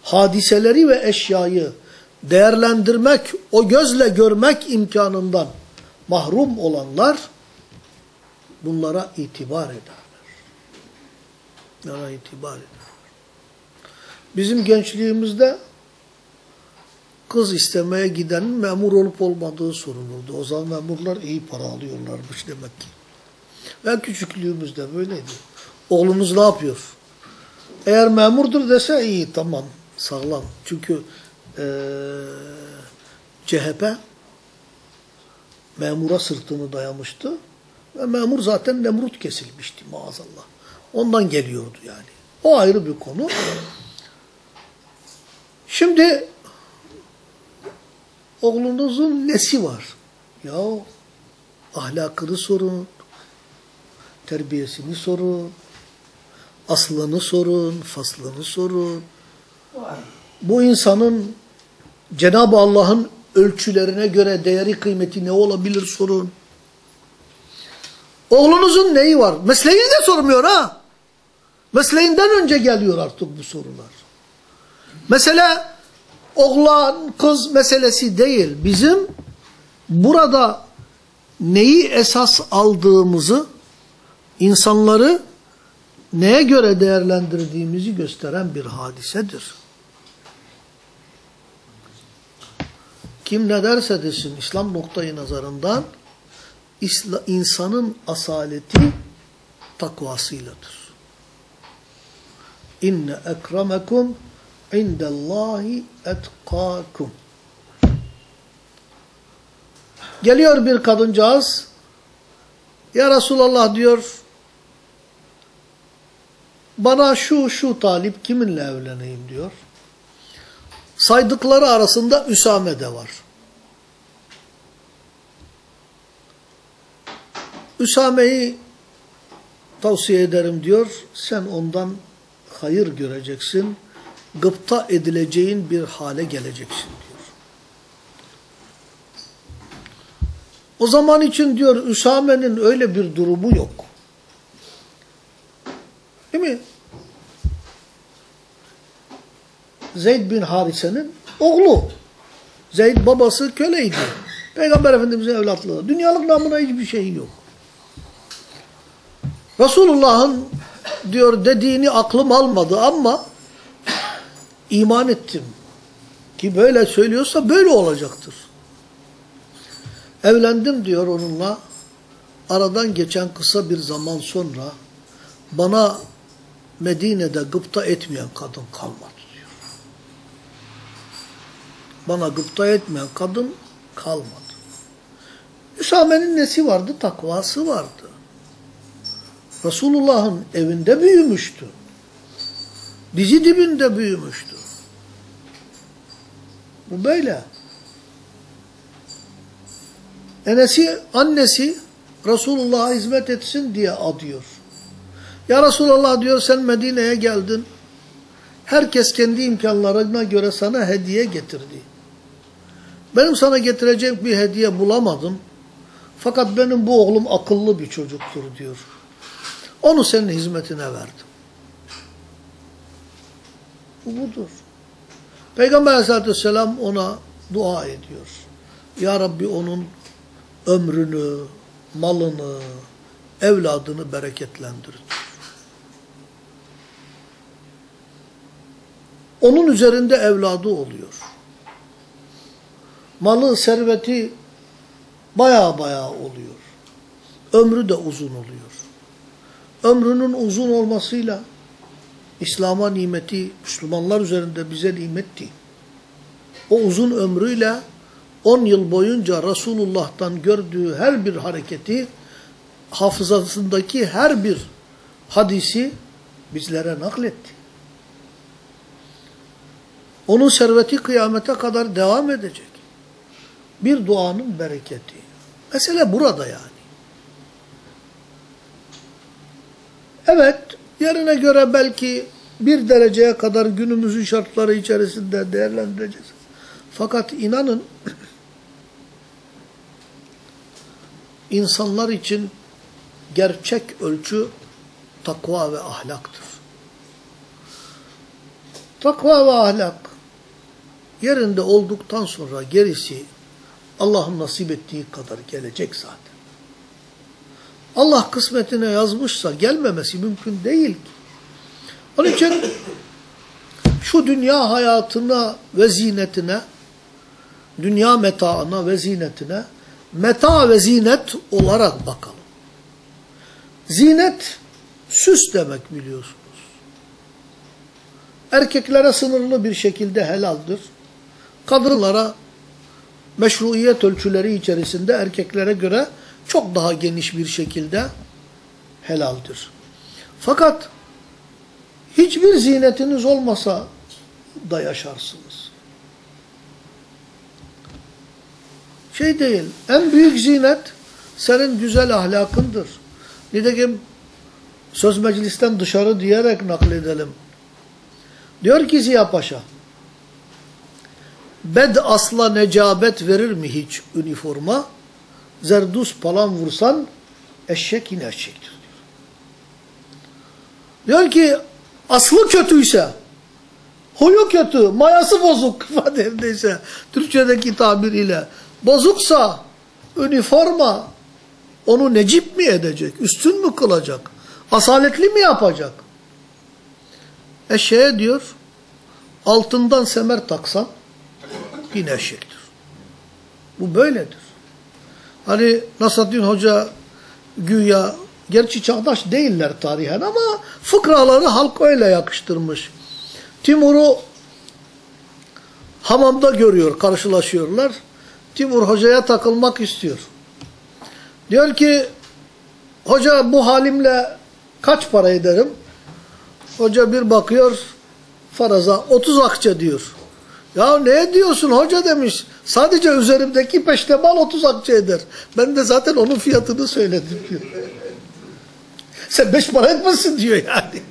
hadiseleri ve eşyayı değerlendirmek, o gözle görmek imkanından mahrum olanlar bunlara itibar ederler. Bunlara itibar ederler. Bizim gençliğimizde kız istemeye gidenin memur olup olmadığı sorulurdu. O zaman memurlar iyi para alıyorlarmış demek ki. Ben küçüklüğümüzde böyleydi. Oğlunuz ne yapıyor? Eğer memurdur dese iyi tamam sağlam. Çünkü ee, CHP memura sırtını dayamıştı. Ve memur zaten Nemrut kesilmişti maazallah. Ondan geliyordu yani. O ayrı bir konu. Şimdi oğlunuzun nesi var? Ya ahlakını sorun, terbiyesini sorun, aslını sorun, faslını sorun. Bu insanın Cenab-ı Allah'ın ölçülerine göre değeri kıymeti ne olabilir sorun. Oğlunuzun neyi var? Mesleğini de sormuyor ha. Mesleğinden önce geliyor artık bu sorular. Mesela oğlan kız meselesi değil. Bizim burada neyi esas aldığımızı, insanları neye göre değerlendirdiğimizi gösteren bir hadisedir. Kim ne derse desin İslam noktayı nazarından insanın asaleti takvasıyladır. İnne ekremekum indallahi etkakum. Geliyor bir kadıncağız. Ya Resulallah diyor. Bana şu şu talip kiminle evleneyim diyor. Saydıkları arasında Üsame de var. Üsame'yi tavsiye ederim diyor. Sen ondan hayır göreceksin. Gıpta edileceğin bir hale geleceksin diyor. O zaman için diyor Üsame'nin öyle bir durumu yok. Değil mi? Zeyd bin Harise'nin oğlu. Zeyd babası köleydi. Peygamber Efendimiz'in evlatlığı. Dünyalık namına hiçbir şey yok. Resulullah'ın diyor dediğini aklım almadı ama iman ettim. Ki böyle söylüyorsa böyle olacaktır. Evlendim diyor onunla. Aradan geçen kısa bir zaman sonra bana Medine'de gıpta etmeyen kadın kalmadı diyor. Bana gıpta etmeyen kadın kalmadı. Üsame'nin nesi vardı? Takvası vardı. Resulullah'ın evinde büyümüştü. Dizi dibinde büyümüştü. Bu böyle. Enesi, annesi Resulullah'a hizmet etsin diye adıyor. Ya Resulallah diyor sen Medine'ye geldin. Herkes kendi imkanlarına göre sana hediye getirdi. Benim sana getirecek bir hediye bulamadım. Fakat benim bu oğlum akıllı bir çocuktur diyor. Onu senin hizmetine verdim. Bu budur. Peygamber aleyhissalatü vesselam ona dua ediyor. Ya Rabbi onun ömrünü, malını, evladını bereketlendir. Onun üzerinde evladı oluyor. Malı, serveti baya baya oluyor. Ömrü de uzun oluyor. Ömrünün uzun olmasıyla İslam'a nimeti Müslümanlar üzerinde bize nimetti. O uzun ömrüyle 10 yıl boyunca Resulullah'tan gördüğü her bir hareketi, hafızasındaki her bir hadisi bizlere nakletti. Onun serveti kıyamete kadar devam edecek. Bir duanın bereketi. Mesele burada yani. Evet, yerine göre belki bir dereceye kadar günümüzün şartları içerisinde değerlendireceğiz. Fakat inanın insanlar için gerçek ölçü takva ve ahlaktır. Takva ve ahlak yerinde olduktan sonra gerisi Allah'ın nasip ettiği kadar gelecek zaten. Allah kısmetine yazmışsa gelmemesi mümkün değil ki. Onun için şu dünya hayatına ve zinetine, dünya metaına ve zinetine meta ve zinet olarak bakalım. Zinet süs demek biliyorsunuz. Erkeklere sınırlı bir şekilde helaldir. Kadınlara meşruiyet ölçüleri içerisinde erkeklere göre çok daha geniş bir şekilde helaldir. Fakat hiçbir zinetiniz olmasa da yaşarsınız. Şey değil, en büyük zinet senin güzel ahlakındır. Nitekim söz meclisten dışarı diyerek nakledelim. Diyor ki Ziya Paşa, bed asla necabet verir mi hiç üniforma? Zerdus palan vursan eşek yine eşektir diyor. Ki aslı kötüyse, huyu kötü, mayası bozuk ifadesindeyse, Türkçedeki tabiriyle bozuksa üniforma onu necip mi edecek, üstün mü kılacak, asaletli mi yapacak? Eşeğe diyor, altından semer taksan yine eşektir. Bu böyledir. Hani Nasreddin Hoca güya, gerçi çağdaş değiller tarihen ama fıkraları halk öyle yakıştırmış. Timur'u hamamda görüyor, karşılaşıyorlar. Timur hocaya takılmak istiyor. Diyor ki, hoca bu halimle kaç para ederim? Hoca bir bakıyor, faraza 30 akçe diyor. Ya ne diyorsun hoca demiş. Sadece üzerimdeki peştemal 30 akçe eder. Ben de zaten onun fiyatını söyledim diyor. Sen beş para etmesin diyor yani.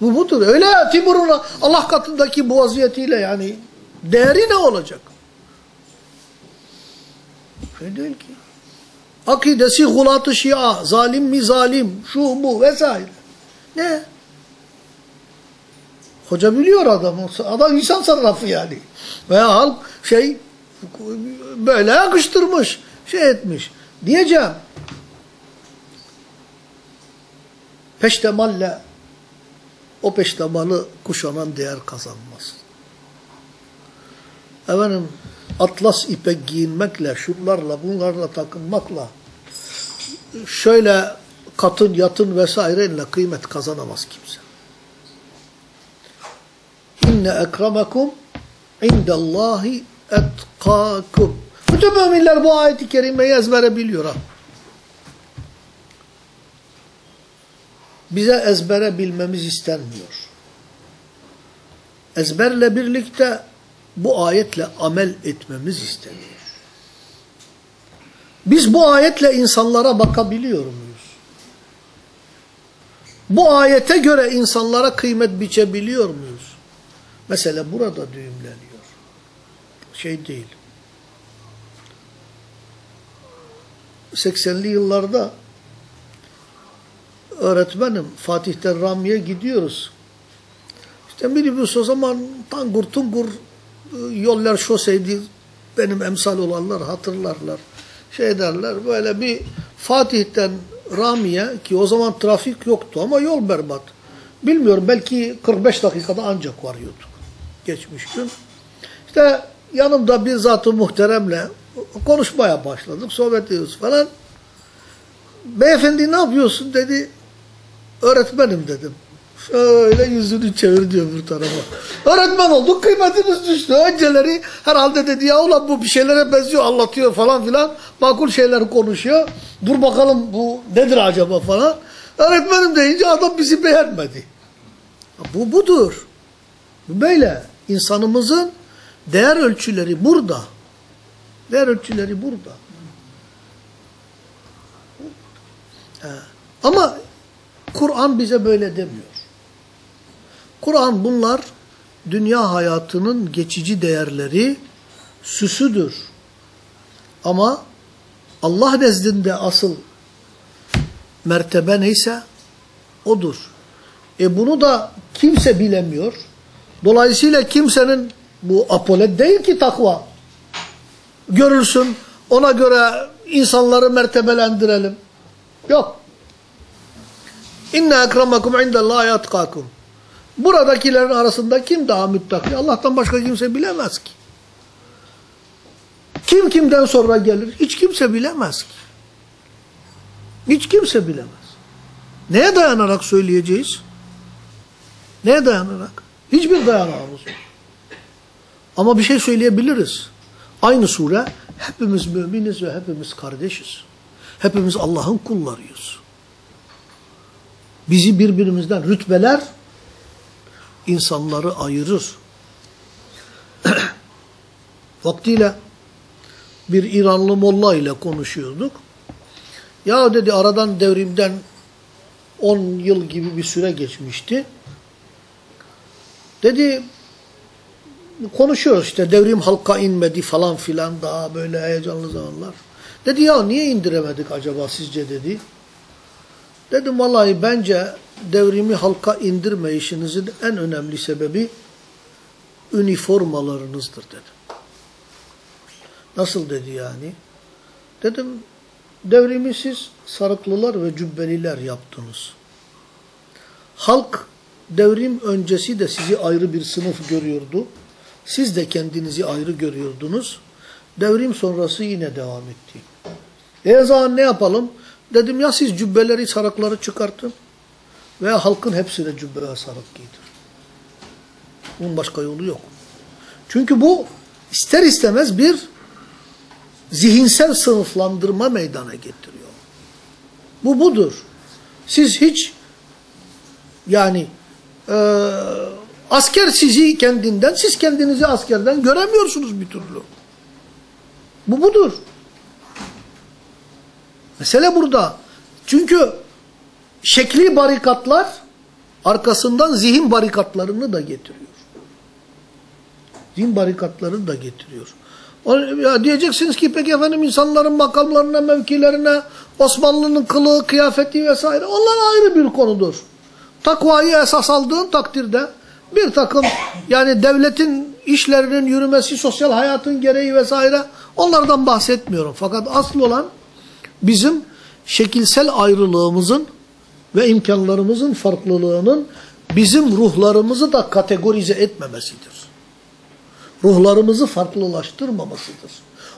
Bu budur. Öyle ya Timur'un Allah katındaki bu vaziyetiyle yani değeri ne olacak? Şey değil ki. Akidesi hulat-ı şia, zalim mi zalim, şu bu vesaire. Ne? Hoca biliyor adamı. Adam insan sarrafı yani. Veya halk şey Böyle yakıştırmış, şey etmiş. Diyeceğim. Peştemalle o peştemalı kuşanan değer kazanmaz. Efendim atlas ipek giyinmekle, şunlarla, bunlarla takınmakla şöyle katın, yatın vesaireyle kıymet kazanamaz kimse. İnne ekremekum indallahi etkakum. Bütün müminler bu ayeti kerimeyi ezbere biliyor ha. Bize ezbere bilmemiz istenmiyor. Ezberle birlikte bu ayetle amel etmemiz isteniyor. Biz bu ayetle insanlara bakabiliyor muyuz? Bu ayete göre insanlara kıymet biçebiliyor muyuz? Mesela burada düğümleniyor. Şey değil. 80'li yıllarda öğretmenim Fatih'ten Rami'ye gidiyoruz. İşte minibüs o zaman tangur tungur yollar şoseydi benim emsal olanlar hatırlarlar. Şey derler böyle bir Fatih'ten Rami'ye ki o zaman trafik yoktu ama yol berbat. Bilmiyorum belki 45 dakikada ancak varıyorduk. Geçmiş gün. İşte yanımda bir zatı muhteremle konuşmaya başladık. Sohbet ediyoruz falan. Beyefendi ne yapıyorsun dedi. Öğretmenim dedim. Şöyle yüzünü çevir diyor bir tarafa. Öğretmen olduk kıymetiniz düştü. Önceleri herhalde dedi ya ulan bu bir şeylere benziyor anlatıyor falan filan. Makul şeyler konuşuyor. Dur bakalım bu nedir acaba falan. Öğretmenim deyince adam bizi beğenmedi. Bu budur. Bu böyle. İnsanımızın değer ölçüleri burada. Değer ölçüleri burada. Ama Kur'an bize böyle demiyor. Kur'an bunlar dünya hayatının geçici değerleri, süsüdür. Ama Allah nezdinde asıl mertebe neyse odur. E bunu da kimse bilemiyor. Dolayısıyla kimsenin bu apolet değil ki takva. Görülsün ona göre insanları mertebelendirelim. Yok. İnne ekremakum indallahi atkakum. Buradakilerin arasında kim daha müttaki? Allah'tan başka kimse bilemez ki. Kim kimden sonra gelir? Hiç kimse bilemez ki. Hiç kimse bilemez. Neye dayanarak söyleyeceğiz? Neye dayanarak? Hiçbir dayanağımız yok. Ama bir şey söyleyebiliriz. Aynı sure hepimiz müminiz ve hepimiz kardeşiz. Hepimiz Allah'ın kullarıyız. Bizi birbirimizden rütbeler insanları ayırır. Vaktiyle bir İranlı molla ile konuşuyorduk. Ya dedi aradan devrimden 10 yıl gibi bir süre geçmişti. Dedi konuşuyoruz işte devrim halka inmedi falan filan daha böyle heyecanlı zamanlar. Dedi ya niye indiremedik acaba sizce dedi. Dedim vallahi bence devrimi halka indirme işinizin en önemli sebebi üniformalarınızdır dedim. Nasıl dedi yani? Dedim devrimi siz sarıklılar ve cübbeliler yaptınız. Halk devrim öncesi de sizi ayrı bir sınıf görüyordu. Siz de kendinizi ayrı görüyordunuz. Devrim sonrası yine devam etti. E zaman ne yapalım? Dedim ya siz cübbeleri, sarıkları çıkartın veya halkın hepsine cübbe ve sarık giydir. Bunun başka yolu yok. Çünkü bu ister istemez bir zihinsel sınıflandırma meydana getiriyor. Bu budur. Siz hiç yani e, asker sizi kendinden, siz kendinizi askerden göremiyorsunuz bir türlü. Bu budur. Mesele burada. Çünkü şekli barikatlar arkasından zihin barikatlarını da getiriyor. Zihin barikatlarını da getiriyor. Ya diyeceksiniz ki peki efendim insanların makamlarına, mevkilerine, Osmanlı'nın kılığı, kıyafeti vesaire onlar ayrı bir konudur. Takvayı esas aldığın takdirde bir takım yani devletin işlerinin yürümesi, sosyal hayatın gereği vesaire onlardan bahsetmiyorum. Fakat asıl olan bizim şekilsel ayrılığımızın ve imkanlarımızın farklılığının bizim ruhlarımızı da kategorize etmemesidir. Ruhlarımızı farklılaştırmamasıdır.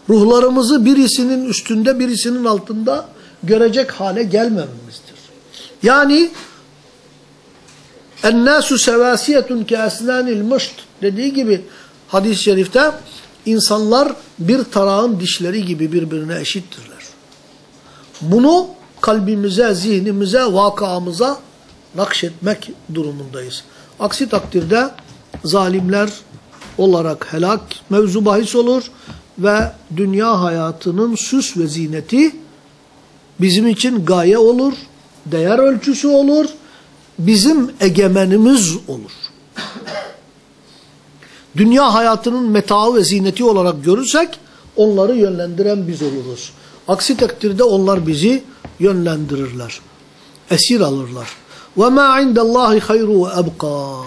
Ruhlarımızı birisinin üstünde birisinin altında görecek hale gelmememizdir. Yani ennâsü sevâsiyetun ke esnânil mışt dediği gibi hadis-i şerifte insanlar bir tarağın dişleri gibi birbirine eşittirler. Bunu kalbimize, zihnimize, vakamıza nakşetmek durumundayız. Aksi takdirde zalimler olarak helak mevzu bahis olur ve dünya hayatının süs ve zineti bizim için gaye olur, değer ölçüsü olur, bizim egemenimiz olur. Dünya hayatının metaı ve zineti olarak görürsek onları yönlendiren biz oluruz. Aksi takdirde onlar bizi yönlendirirler. Esir alırlar. وَمَا عِنْدَ اللّٰهِ خَيْرُ وَاَبْقَى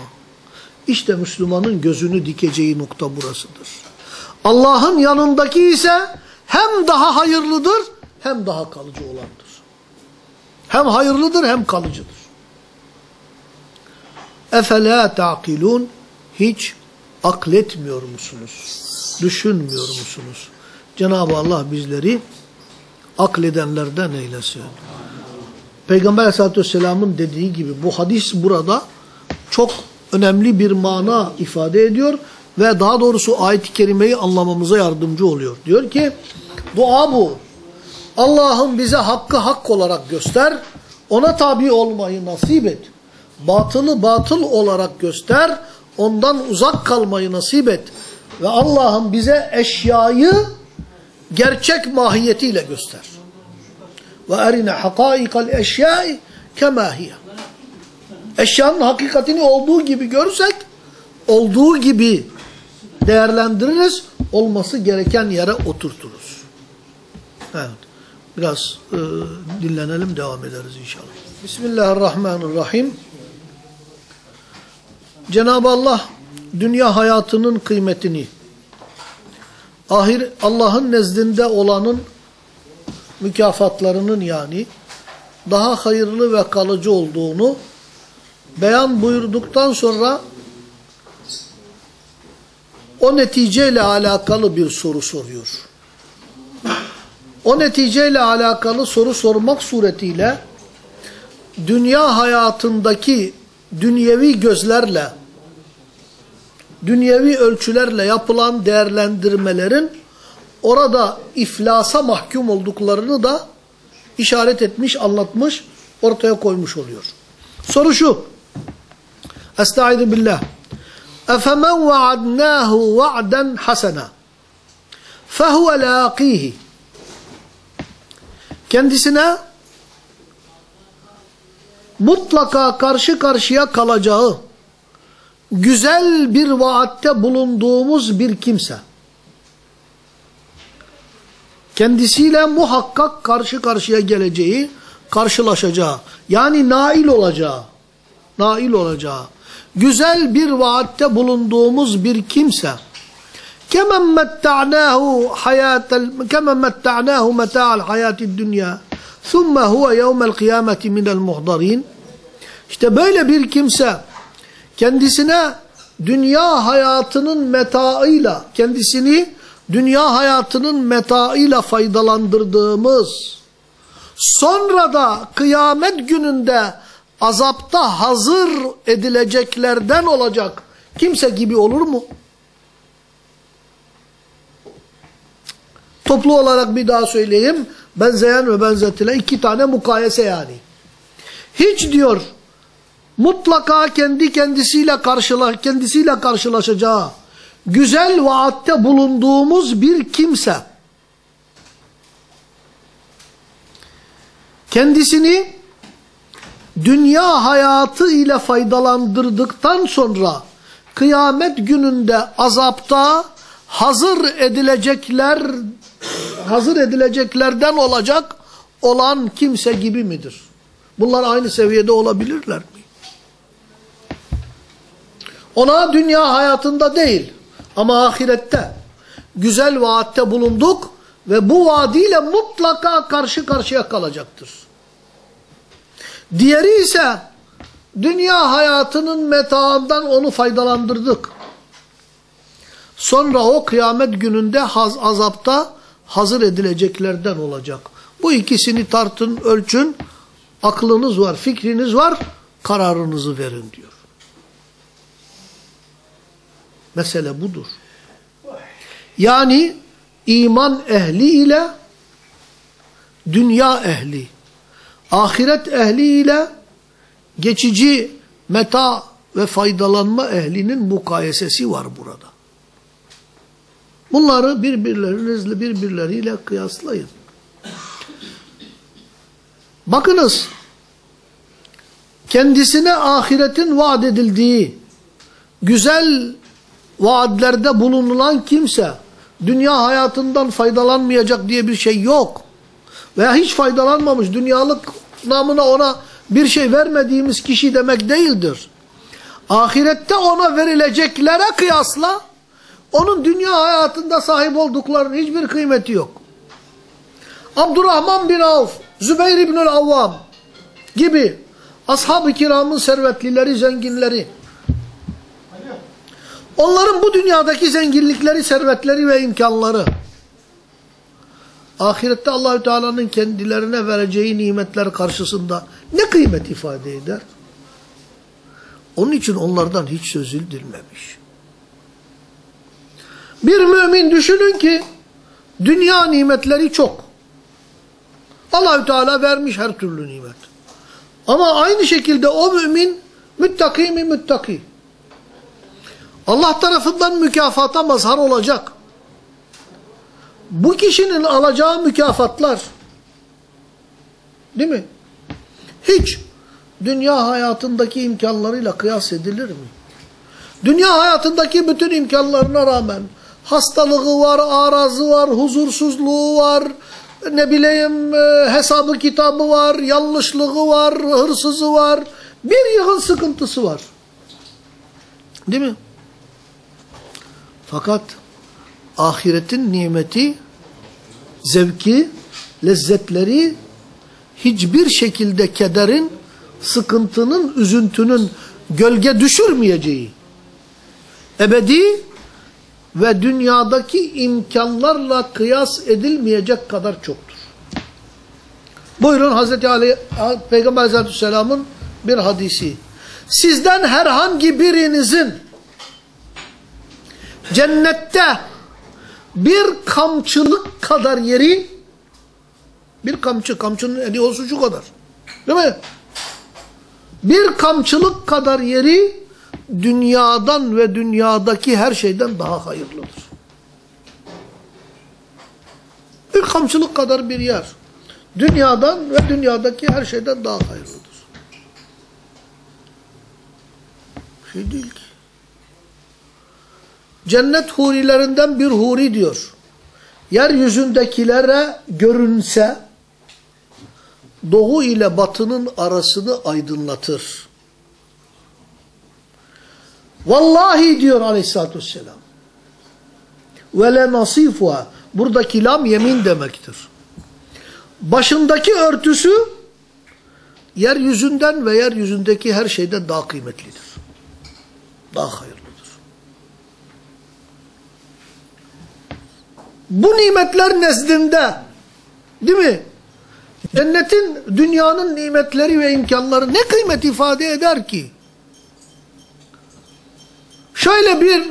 İşte Müslümanın gözünü dikeceği nokta burasıdır. Allah'ın yanındaki ise hem daha hayırlıdır hem daha kalıcı olandır. Hem hayırlıdır hem kalıcıdır. Efela taqilun hiç akletmiyor musunuz? Düşünmüyor musunuz? Cenab-ı Allah bizleri akledenlerden eylesin. Peygamber aleyhissalatü vesselamın dediği gibi bu hadis burada çok önemli bir mana ifade ediyor ve daha doğrusu ayet-i kerimeyi anlamamıza yardımcı oluyor. Diyor ki dua bu. Allah'ım bize hakkı hak olarak göster, ona tabi olmayı nasip et. Batılı batıl olarak göster, ondan uzak kalmayı nasip et. Ve Allah'ım bize eşyayı gerçek mahiyetiyle göster. Ve erine hakaikal eşyai kema hiye. Eşyanın hakikatini olduğu gibi görürsek, olduğu gibi değerlendiririz, olması gereken yere oturturuz. Evet. Biraz e, dinlenelim, devam ederiz inşallah. Bismillahirrahmanirrahim. Cenab-ı Allah dünya hayatının kıymetini, ahir Allah'ın nezdinde olanın mükafatlarının yani daha hayırlı ve kalıcı olduğunu beyan buyurduktan sonra o neticeyle alakalı bir soru soruyor. O neticeyle alakalı soru sormak suretiyle dünya hayatındaki dünyevi gözlerle, dünyevi ölçülerle yapılan değerlendirmelerin orada iflasa mahkum olduklarını da işaret etmiş, anlatmış, ortaya koymuş oluyor. Soru şu. Estaizu billah. Efemen vaadnahu va'den hasena. Fehuve lâkîhi. Kendisine mutlaka karşı karşıya kalacağı güzel bir vaatte bulunduğumuz bir kimse. Kendisiyle muhakkak karşı karşıya geleceği, karşılaşacağı, yani nail olacağı, nail olacağı, güzel bir vaatte bulunduğumuz bir kimse, kemen metta'nahu hayatel kemen metta'nahu meta'al hayatid dünya thumme huve yevmel kıyameti minel muhdarin işte böyle bir kimse kendisine dünya hayatının metaıyla kendisini dünya hayatının metaıyla faydalandırdığımız, sonra da kıyamet gününde azapta hazır edileceklerden olacak kimse gibi olur mu? Toplu olarak bir daha söyleyeyim. Benzeyen ve benzetilen iki tane mukayese yani. Hiç diyor mutlaka kendi kendisiyle karşıla kendisiyle karşılaşacağı güzel vaatte bulunduğumuz bir kimse kendisini dünya hayatı ile faydalandırdıktan sonra kıyamet gününde azapta hazır edilecekler hazır edileceklerden olacak olan kimse gibi midir? Bunlar aynı seviyede olabilirler mi? Ona dünya hayatında değil Ama ahirette güzel vaatte bulunduk ve bu vaadiyle mutlaka karşı karşıya kalacaktır. Diğeri ise dünya hayatının metaından onu faydalandırdık. Sonra o kıyamet gününde haz, azapta hazır edileceklerden olacak. Bu ikisini tartın, ölçün, aklınız var, fikriniz var, kararınızı verin diyor. Mesele budur. Yani iman ehli ile dünya ehli, ahiret ehli ile geçici meta ve faydalanma ehlinin mukayesesi var burada. Bunları birbirlerinizle birbirleriyle kıyaslayın. Bakınız, kendisine ahiretin vaat edildiği güzel vaadlerde bulunulan kimse dünya hayatından faydalanmayacak diye bir şey yok. Veya hiç faydalanmamış dünyalık namına ona bir şey vermediğimiz kişi demek değildir. Ahirette ona verileceklere kıyasla onun dünya hayatında sahip olduklarının hiçbir kıymeti yok. Abdurrahman bin Avf, Zübeyir İbnül Avvam gibi ashab-ı kiramın servetlileri, zenginleri onların bu dünyadaki zenginlikleri, servetleri ve imkanları ahirette Allahü Teala'nın kendilerine vereceği nimetler karşısında ne kıymet ifade eder? Onun için onlardan hiç söz edilmemiş. Bir mümin düşünün ki dünya nimetleri çok. Allahü Teala vermiş her türlü nimet. Ama aynı şekilde o mümin müttaki mi müttaki. Allah tarafından mükafata mazhar olacak. Bu kişinin alacağı mükafatlar değil mi? Hiç dünya hayatındaki imkanlarıyla kıyas edilir mi? Dünya hayatındaki bütün imkanlarına rağmen hastalığı var, arazı var, huzursuzluğu var, ne bileyim e, hesabı kitabı var, yanlışlığı var, hırsızı var, bir yığın sıkıntısı var. Değil mi? Fakat ahiretin nimeti, zevki, lezzetleri hiçbir şekilde kederin, sıkıntının, üzüntünün gölge düşürmeyeceği, ebedi ve dünyadaki imkanlarla kıyas edilmeyecek kadar çoktur. Buyurun Hazreti Ali, Peygamber Aleyhisselam'ın bir hadisi. Sizden herhangi birinizin cennette bir kamçılık kadar yeri bir kamçı, kamçının eni olsun şu kadar. Değil mi? Bir kamçılık kadar yeri dünyadan ve dünyadaki her şeyden daha hayırlıdır. Bir kamçılık kadar bir yer. Dünyadan ve dünyadaki her şeyden daha hayırlıdır. Şey değil. Cennet hurilerinden bir huri diyor. Yeryüzündekilere görünse doğu ile batının arasını aydınlatır. Vallahi diyor aleyhissalatü vesselam. Ve le nasifuha. Buradaki lam yemin demektir. Başındaki örtüsü yeryüzünden ve yeryüzündeki her şeyden daha kıymetlidir. Daha hayırlıdır. Bu nimetler nezdinde değil mi? Cennetin, dünyanın nimetleri ve imkanları ne kıymet ifade eder ki? Şöyle bir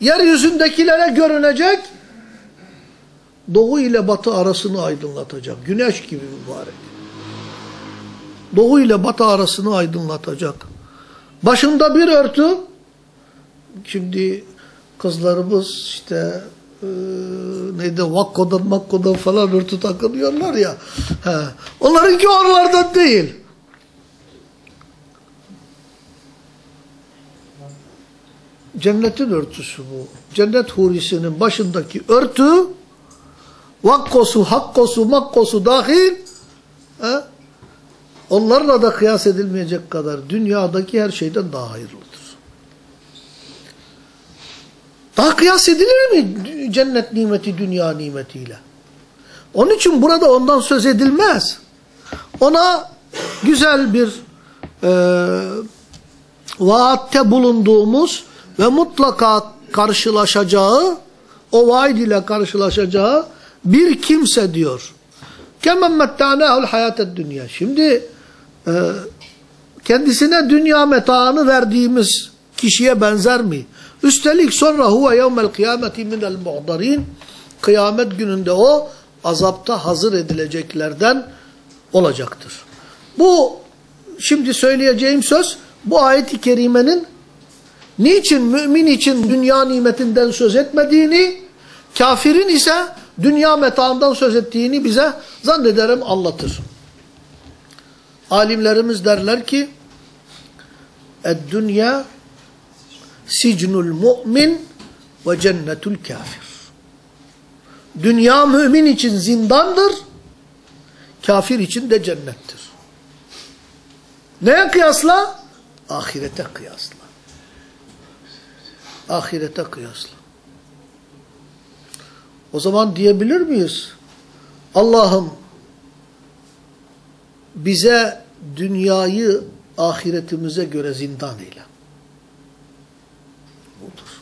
yeryüzündekilere görünecek, doğu ile batı arasını aydınlatacak. Güneş gibi mübarek. Doğu ile batı arasını aydınlatacak. Başında bir örtü, şimdi kızlarımız işte e, neydi vakkodan makkodan falan örtü takınıyorlar ya. He. Onlarınki oralardan değil. Cennetin örtüsü bu. Cennet hurisinin başındaki örtü vakkosu, hakkosu, makkosu dahil he, onlarla da kıyas edilmeyecek kadar dünyadaki her şeyden daha hayırlıdır. Daha kıyas edilir mi cennet nimeti dünya nimetiyle? Onun için burada ondan söz edilmez. Ona güzel bir e, vaatte bulunduğumuz ve mutlaka karşılaşacağı, o vaid ile karşılaşacağı bir kimse diyor. Kemen metta'nâhul hayatet dünya. Şimdi e, kendisine dünya metaını verdiğimiz kişiye benzer mi? Üstelik sonra huve yevmel kıyameti minel mu'darin. Kıyamet gününde o azapta hazır edileceklerden olacaktır. Bu şimdi söyleyeceğim söz bu ayeti kerimenin niçin mümin için dünya nimetinden söz etmediğini, kafirin ise dünya metaından söz ettiğini bize zannederim anlatır. Alimlerimiz derler ki Dünya sicnul mu'min ve cennetul kafir. Dünya mümin için zindandır, kafir için de cennettir. Neye kıyasla? Ahirete kıyasla. Ahirete kıyasla. O zaman diyebilir miyiz? Allah'ım bize dünyayı ahiretimize göre zindan eyle. Budur.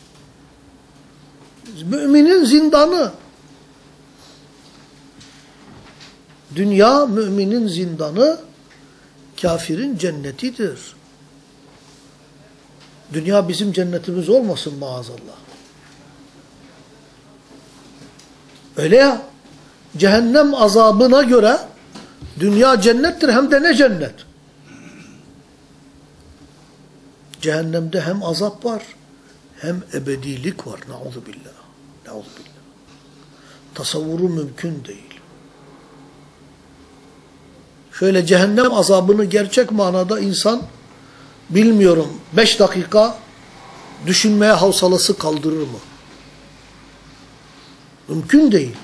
Müminin zindanı. Dünya müminin zindanı, kafirin cennetidir. Dünya bizim cennetimiz olmasın maazallah. Öyle ya. Cehennem azabına göre dünya cennettir hem de ne cennet. Cehennemde hem azap var hem ebedilik var. Nauzu billah. Nauzu billah. Tasavvuru mümkün değil. Şöyle cehennem azabını gerçek manada insan bilmiyorum beş dakika düşünmeye havsalası kaldırır mı? Mümkün değil.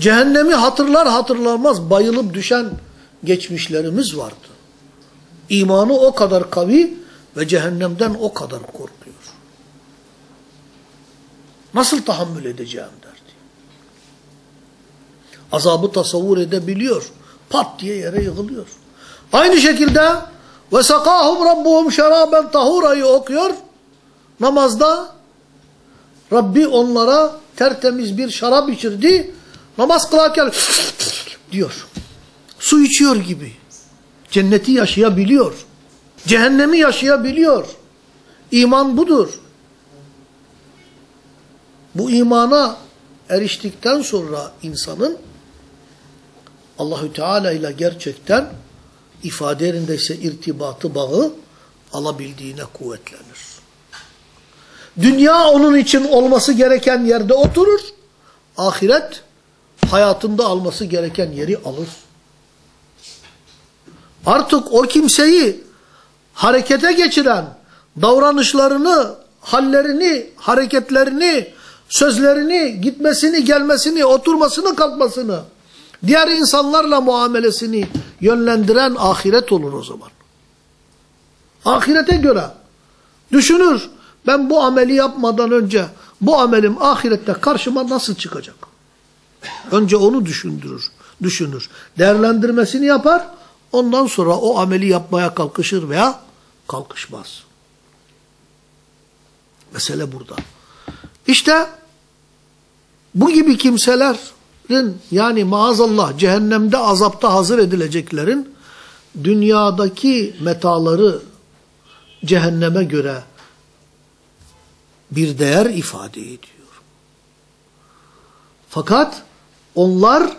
Cehennemi hatırlar hatırlamaz bayılıp düşen geçmişlerimiz vardı. İmanı o kadar kavi ve cehennemden o kadar korkuyor. Nasıl tahammül edeceğim derdi. Azabı tasavvur edebiliyor. Pat diye yere yığılıyor. Aynı şekilde ve sakahum rabbuhum şeraben tahurayı okuyor. Namazda Rabbi onlara tertemiz bir şarap içirdi. Namaz kılarken diyor. Su içiyor gibi. Cenneti yaşayabiliyor. Cehennemi yaşayabiliyor. İman budur. Bu imana eriştikten sonra insanın Allahü Teala ile gerçekten ifade yerindeyse irtibatı bağı alabildiğine kuvvetlenir. Dünya onun için olması gereken yerde oturur. Ahiret hayatında alması gereken yeri alır. Artık o kimseyi harekete geçiren davranışlarını, hallerini, hareketlerini, sözlerini, gitmesini, gelmesini, oturmasını, kalkmasını, diğer insanlarla muamelesini yönlendiren ahiret olur o zaman. Ahirete göre düşünür. Ben bu ameli yapmadan önce bu amelim ahirette karşıma nasıl çıkacak? Önce onu düşündürür, düşünür. Değerlendirmesini yapar. Ondan sonra o ameli yapmaya kalkışır veya kalkışmaz. Mesele burada. İşte bu gibi kimselerin yani maazallah cehennemde azapta hazır edileceklerin dünyadaki metaları cehenneme göre bir değer ifade ediyor. Fakat onlar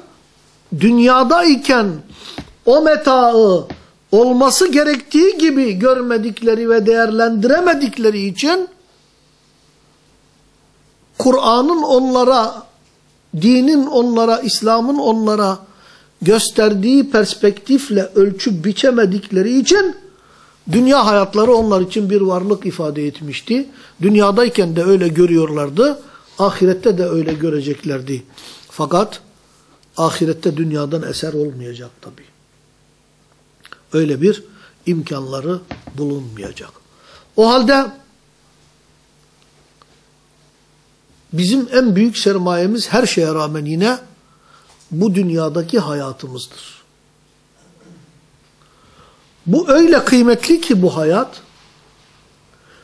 dünyadayken o metaı olması gerektiği gibi görmedikleri ve değerlendiremedikleri için Kur'an'ın onlara, dinin onlara, İslam'ın onlara gösterdiği perspektifle ölçüp biçemedikleri için dünya hayatları onlar için bir varlık ifade etmişti. Dünyadayken de öyle görüyorlardı, ahirette de öyle göreceklerdi. Fakat ahirette dünyadan eser olmayacak tabi. Öyle bir imkanları bulunmayacak. O halde bizim en büyük sermayemiz her şeye rağmen yine bu dünyadaki hayatımızdır. Bu öyle kıymetli ki bu hayat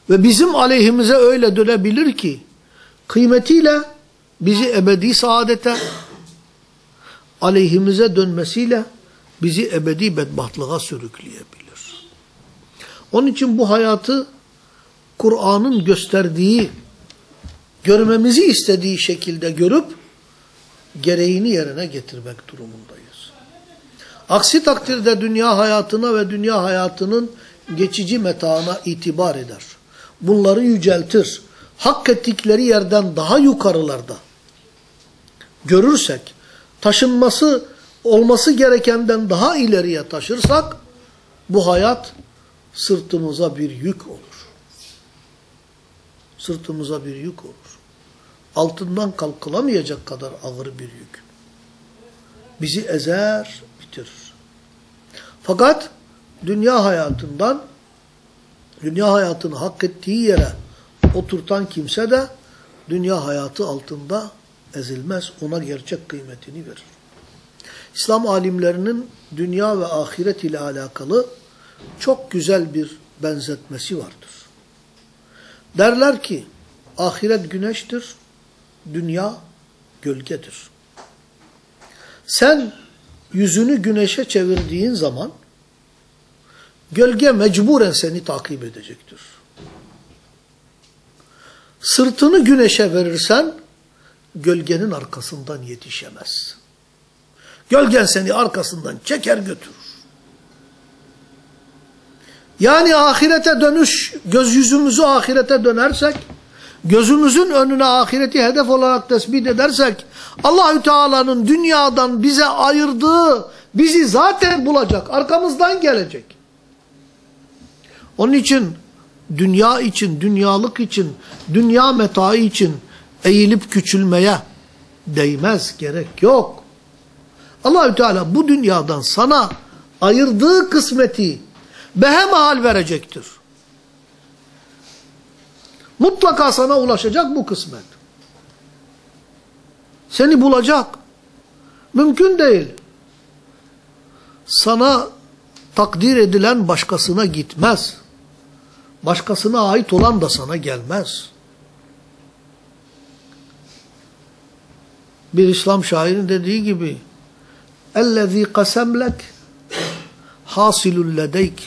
ve bizim aleyhimize öyle dönebilir ki kıymetiyle bizi ebedi saadete aleyhimize dönmesiyle bizi ebedi bedbahtlığa sürükleyebilir. Onun için bu hayatı Kur'an'ın gösterdiği, görmemizi istediği şekilde görüp gereğini yerine getirmek durumundayız. Aksi takdirde dünya hayatına ve dünya hayatının geçici metaına itibar eder. Bunları yüceltir. Hak ettikleri yerden daha yukarılarda görürsek, taşınması olması gerekenden daha ileriye taşırsak, bu hayat sırtımıza bir yük olur. Sırtımıza bir yük olur. Altından kalkılamayacak kadar ağır bir yük. Bizi ezer, bitirir. Fakat dünya hayatından, dünya hayatını hak ettiği yere oturtan kimse de dünya hayatı altında ezilmez. Ona gerçek kıymetini verir. İslam alimlerinin dünya ve ahiret ile alakalı çok güzel bir benzetmesi vardır. Derler ki ahiret güneştir, dünya gölgedir. Sen yüzünü güneşe çevirdiğin zaman gölge mecburen seni takip edecektir. Sırtını güneşe verirsen gölgenin arkasından yetişemez. Gölgen seni arkasından çeker götürür. Yani ahirete dönüş, göz yüzümüzü ahirete dönersek, gözümüzün önüne ahireti hedef olarak tespit edersek, Allahü Teala'nın dünyadan bize ayırdığı bizi zaten bulacak, arkamızdan gelecek. Onun için dünya için, dünyalık için, dünya metaı için eğilip küçülmeye değmez, gerek yok. Allahü Teala bu dünyadan sana ayırdığı kısmeti behemahal verecektir. Mutlaka sana ulaşacak bu kısmet. Seni bulacak. Mümkün değil. Sana takdir edilen başkasına gitmez. Başkasına ait olan da sana gelmez. Bir İslam şairin dediği gibi اَلَّذ۪ي قَسَمْ لَكْ حَاصِلٌ لَدَيْكِ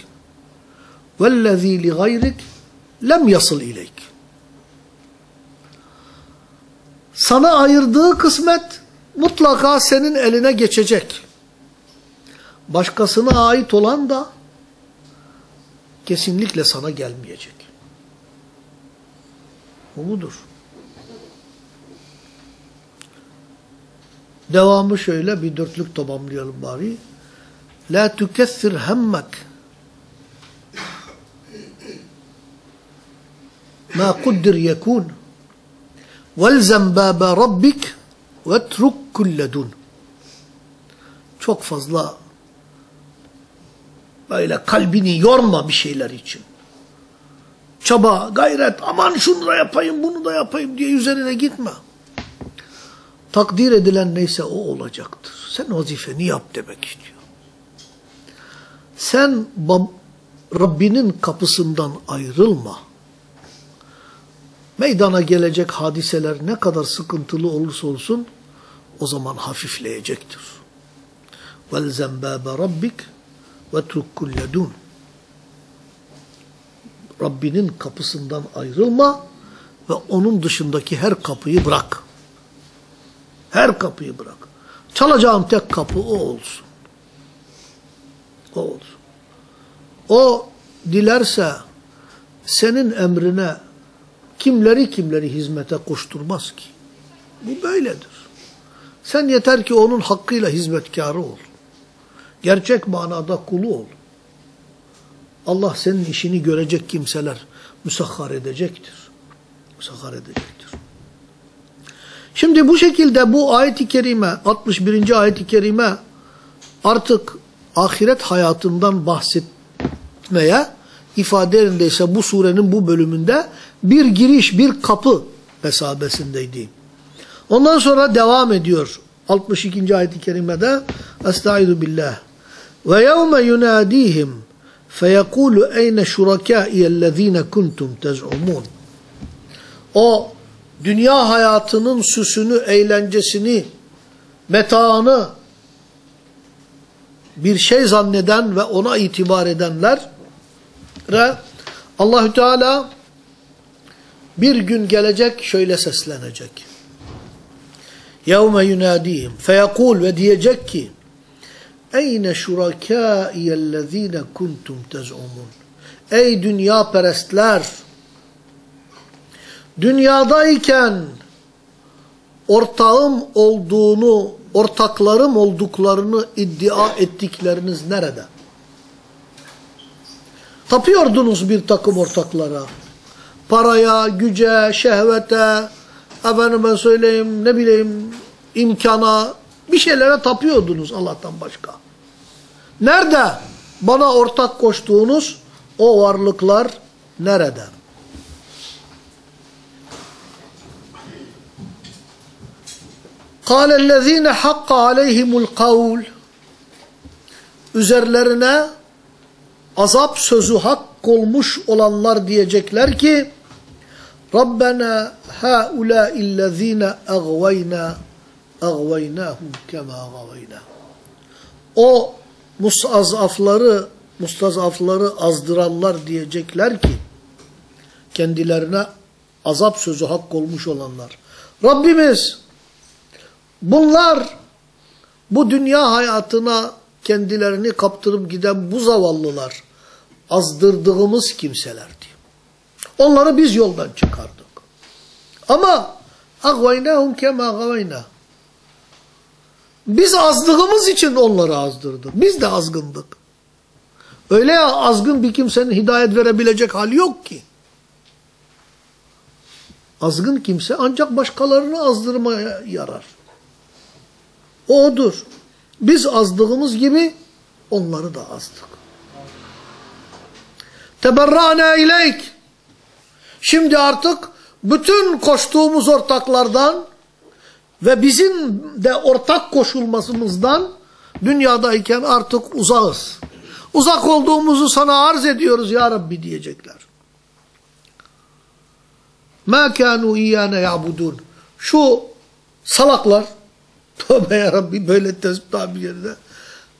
وَالَّذ۪ي لِغَيْرِكْ lem yasıl ileyk. Sana ayırdığı kısmet mutlaka senin eline geçecek. Başkasına ait olan da kesinlikle sana gelmeyecek. Bu budur. Devamı şöyle bir dörtlük tamamlayalım bari. La tükessir hemmek ma kuddir yekun velzem bâbe rabbik vetruk kulledun çok fazla böyle kalbini yorma bir şeyler için. Çaba, gayret, aman şunu da yapayım, bunu da yapayım diye üzerine gitme. Takdir edilen neyse o olacaktır. Sen vazifeni yap demek istiyor. Sen Rabbinin kapısından ayrılma Meydana gelecek hadiseler ne kadar sıkıntılı olursa olsun o zaman hafifleyecektir. وَالْزَمْ بَابَ رَبِّكَ وَتْرُكْ كُلَّ دُونَ Rabbinin kapısından ayrılma ve onun dışındaki her kapıyı bırak. Her kapıyı bırak. Çalacağım tek kapı o olsun. O olsun. O dilerse senin emrine kimleri kimleri hizmete koşturmaz ki. Bu böyledir. Sen yeter ki onun hakkıyla hizmetkarı ol. Gerçek manada kulu ol. Allah senin işini görecek kimseler müsahhar edecektir. Müsahhar edecektir. Şimdi bu şekilde bu ayet-i kerime, 61. ayet-i kerime artık ahiret hayatından bahsetmeye ifade yerindeyse bu surenin bu bölümünde bir giriş, bir kapı mesabesindeydi. Ondan sonra devam ediyor. 62. ayet-i kerimede Estaizu billah. Ve yevme yunadihim feyekulu eyne şurakâiyellezîne kuntum tez'umun. O dünya hayatının süsünü, eğlencesini, metaını bir şey zanneden ve ona itibar edenler Allahü Teala bir gün gelecek şöyle seslenecek. Yevme yunadihim feyekul ve diyecek ki Eyne şurakâiyellezîne kuntum tez'umun. Ey dünya perestler! Dünyadayken ortağım olduğunu, ortaklarım olduklarını iddia ettikleriniz nerede? Tapıyordunuz bir takım ortaklara Paraya, güce, şehvete, efendime söyleyeyim, ne bileyim, imkana, bir şeylere tapıyordunuz Allah'tan başka. Nerede bana ortak koştuğunuz o varlıklar nerede? قَالَ الَّذ۪ينَ حَقَّ عَلَيْهِمُ الْقَوْلِ Üzerlerine azap sözü hak olmuş olanlar diyecekler ki Rabbena haulâillezîne agvayna agvaynâhum kemâ gavayna. O mustazafları, mustazafları azdıranlar diyecekler ki kendilerine azap sözü hak olmuş olanlar. Rabbimiz bunlar bu dünya hayatına kendilerini kaptırıp giden bu zavallılar azdırdığımız kimselerdi. Onları biz yoldan çıkardık. Ama agvaynâhum kemâ gavayna. Biz azdığımız için onları azdırdık. Biz de azgındık. Öyle ya azgın bir kimsenin hidayet verebilecek hali yok ki. Azgın kimse ancak başkalarını azdırmaya yarar. O odur. Biz azdığımız gibi onları da azdık. Teberra'na ileyk. Şimdi artık bütün koştuğumuz ortaklardan ve bizim de ortak koşulmasımızdan dünyadayken artık uzağız. Uzak olduğumuzu sana arz ediyoruz ya Rabbi diyecekler. مَا كَانُوا اِيَّانَ يَعْبُدُونَ Şu salaklar, tövbe ya Rabbi böyle tespih bir yerde,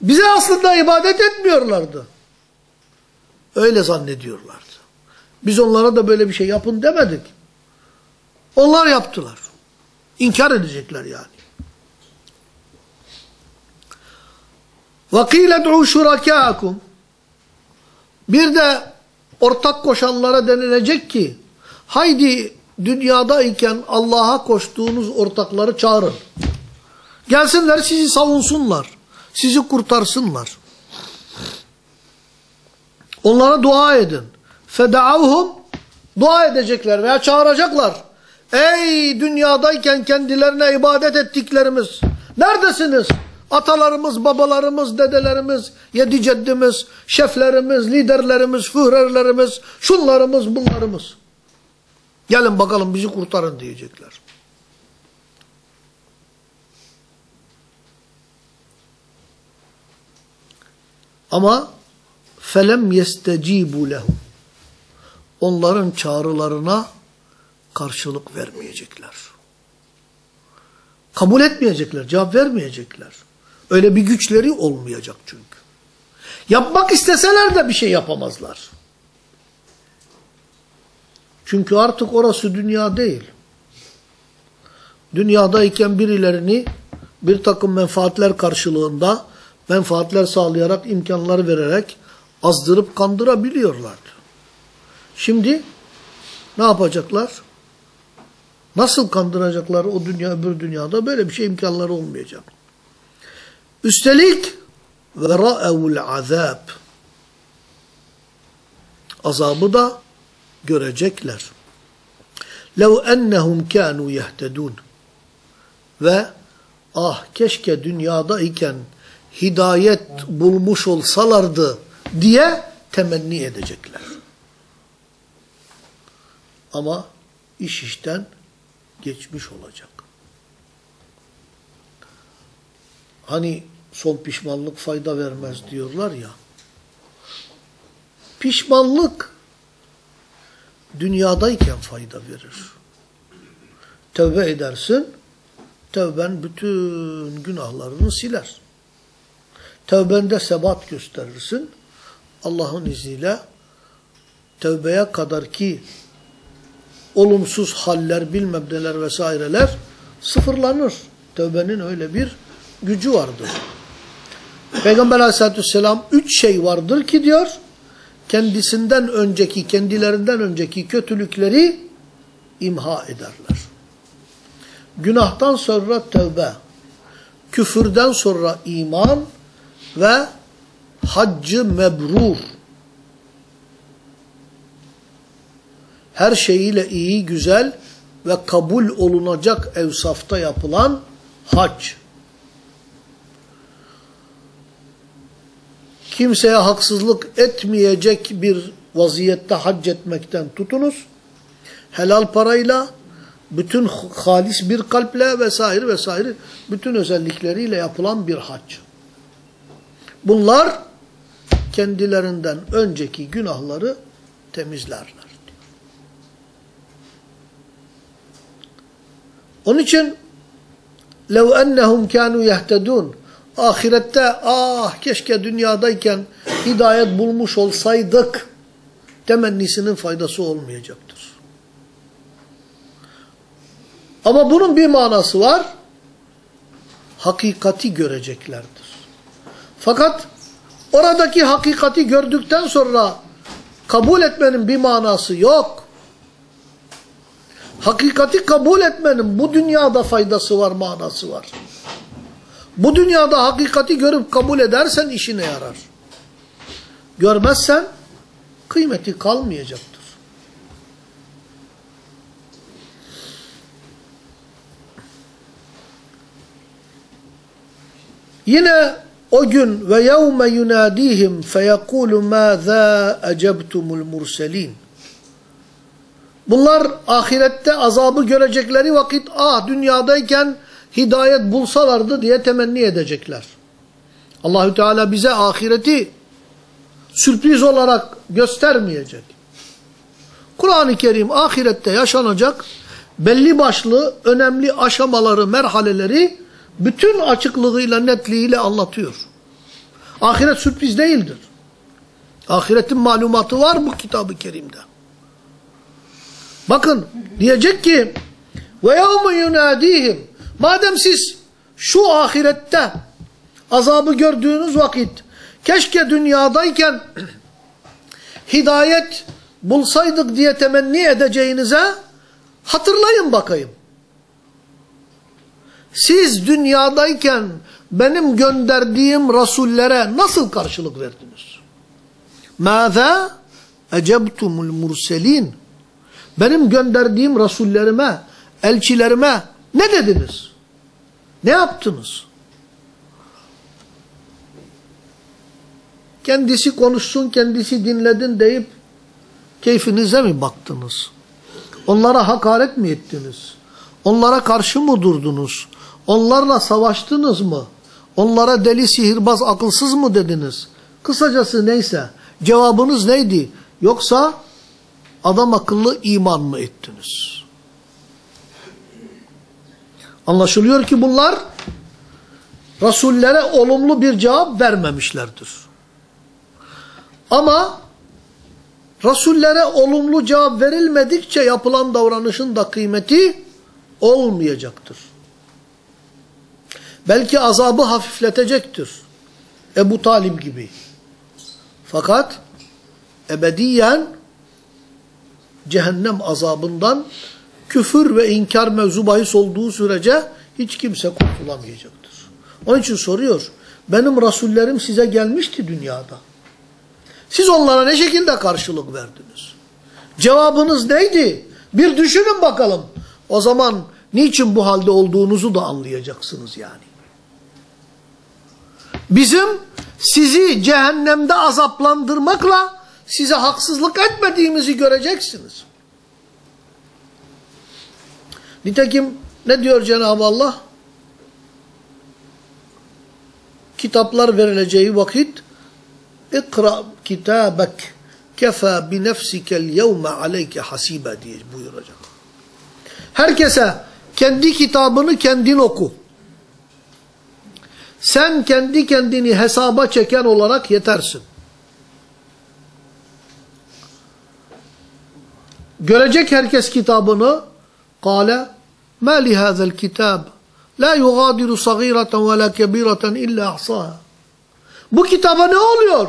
bize aslında ibadet etmiyorlardı. Öyle zannediyorlardı. Biz onlara da böyle bir şey yapın demedik. Onlar yaptılar. İnkar edecekler yani. وَقِيلَ دْعُوا شُرَكَاكُمْ Bir de ortak koşanlara denilecek ki haydi dünyadayken Allah'a koştuğunuz ortakları çağırın. Gelsinler sizi savunsunlar. Sizi kurtarsınlar. Onlara dua edin. Feda'avhum dua edecekler veya çağıracaklar. Ey dünyadayken kendilerine ibadet ettiklerimiz neredesiniz? Atalarımız, babalarımız, dedelerimiz, yedi ceddimiz, şeflerimiz, liderlerimiz, führerlerimiz, şunlarımız, bunlarımız. Gelin bakalım bizi kurtarın diyecekler. Ama felem yestecibu lehum. Onların çağrılarına karşılık vermeyecekler. Kabul etmeyecekler, cevap vermeyecekler. Öyle bir güçleri olmayacak çünkü. Yapmak isteseler de bir şey yapamazlar. Çünkü artık orası dünya değil. Dünyadayken birilerini bir takım menfaatler karşılığında menfaatler sağlayarak, imkanlar vererek azdırıp kandırabiliyorlardı. Şimdi ne yapacaklar? Nasıl kandıracaklar o dünya öbür dünyada? Böyle bir şey imkanları olmayacak. Üstelik ve ra'evul azab azabı da görecekler. Lev ennehum kânû yehtedûn ve ah keşke dünyadayken hidayet bulmuş olsalardı diye temenni edecekler. Ama iş işten geçmiş olacak. Hani son pişmanlık fayda vermez diyorlar ya. Pişmanlık dünyadayken fayda verir. Tövbe edersin, tövben bütün günahlarını siler. Tövbende sebat gösterirsin. Allah'ın izniyle tövbeye kadar ki olumsuz haller, bilmem neler vesaireler sıfırlanır. Tövbenin öyle bir gücü vardır. Peygamber aleyhissalatü vesselam üç şey vardır ki diyor, kendisinden önceki, kendilerinden önceki kötülükleri imha ederler. Günahtan sonra tövbe, küfürden sonra iman ve haccı mebrur. Her şeyiyle iyi, güzel ve kabul olunacak evsafta yapılan hac. Kimseye haksızlık etmeyecek bir vaziyette hac etmekten tutunuz. Helal parayla, bütün halis bir kalple vesaire vesaire bütün özellikleriyle yapılan bir hac. Bunlar kendilerinden önceki günahları temizlerler. Diyor. Onun için لَوْ اَنَّهُمْ كَانُوا يَهْتَدُونَ Ahirette ah keşke dünyadayken hidayet bulmuş olsaydık temennisinin faydası olmayacaktır. Ama bunun bir manası var. Hakikati göreceklerdir. Fakat oradaki hakikati gördükten sonra kabul etmenin bir manası yok. Hakikati kabul etmenin bu dünyada faydası var, manası var. Bu dünyada hakikati görüp kabul edersen işine yarar. Görmezsen kıymeti kalmayacaktır. Yine o gün ve yevme yunadihim feyekulu mâzâ ecebtumul murselin. Bunlar ahirette azabı görecekleri vakit ah dünyadayken hidayet bulsalardı diye temenni edecekler. Allahü Teala bize ahireti sürpriz olarak göstermeyecek. Kur'an-ı Kerim ahirette yaşanacak belli başlı önemli aşamaları, merhaleleri bütün açıklığıyla, netliğiyle anlatıyor. Ahiret sürpriz değildir. Ahiretin malumatı var bu kitabı kerimde. Bakın diyecek ki ve yevme yunadihim madem siz şu ahirette azabı gördüğünüz vakit keşke dünyadayken hidayet bulsaydık diye temenni edeceğinize hatırlayın bakayım. Siz dünyadayken benim gönderdiğim rasullere nasıl karşılık verdiniz? Mâzâ ecebtumul murselin. Benim gönderdiğim rasullerime, elçilerime ne dediniz? Ne yaptınız? Kendisi konuşsun, kendisi dinledin deyip keyfinize mi baktınız? Onlara hakaret mi ettiniz? Onlara karşı mı durdunuz? Onlarla savaştınız mı? Onlara deli, sihirbaz, akılsız mı dediniz? Kısacası neyse, cevabınız neydi? Yoksa adam akıllı iman mı ettiniz? Anlaşılıyor ki bunlar Resullere olumlu bir cevap vermemişlerdir. Ama Resullere olumlu cevap verilmedikçe yapılan davranışın da kıymeti olmayacaktır. Belki azabı hafifletecektir. Ebu Talib gibi. Fakat ebediyen cehennem azabından küfür ve inkar mevzu bahis olduğu sürece hiç kimse kurtulamayacaktır. Onun için soruyor. Benim rasullerim size gelmişti dünyada. Siz onlara ne şekilde karşılık verdiniz? Cevabınız neydi? Bir düşünün bakalım. O zaman niçin bu halde olduğunuzu da anlayacaksınız yani. Bizim sizi cehennemde azaplandırmakla size haksızlık etmediğimizi göreceksiniz. Nitekim ne diyor Cenab-ı Allah? Kitaplar verileceği vakit İkra kitabek kefa bi nefsikel yevme aleyke hasibe diye buyuracak. Herkese kendi kitabını kendin oku. Sen kendi kendini hesaba çeken olarak yetersin. Görecek herkes kitabını. Kale ma li hazel kitab la yugadiru sagireten ve la kebireten illa ahsaha. Bu kitaba ne oluyor?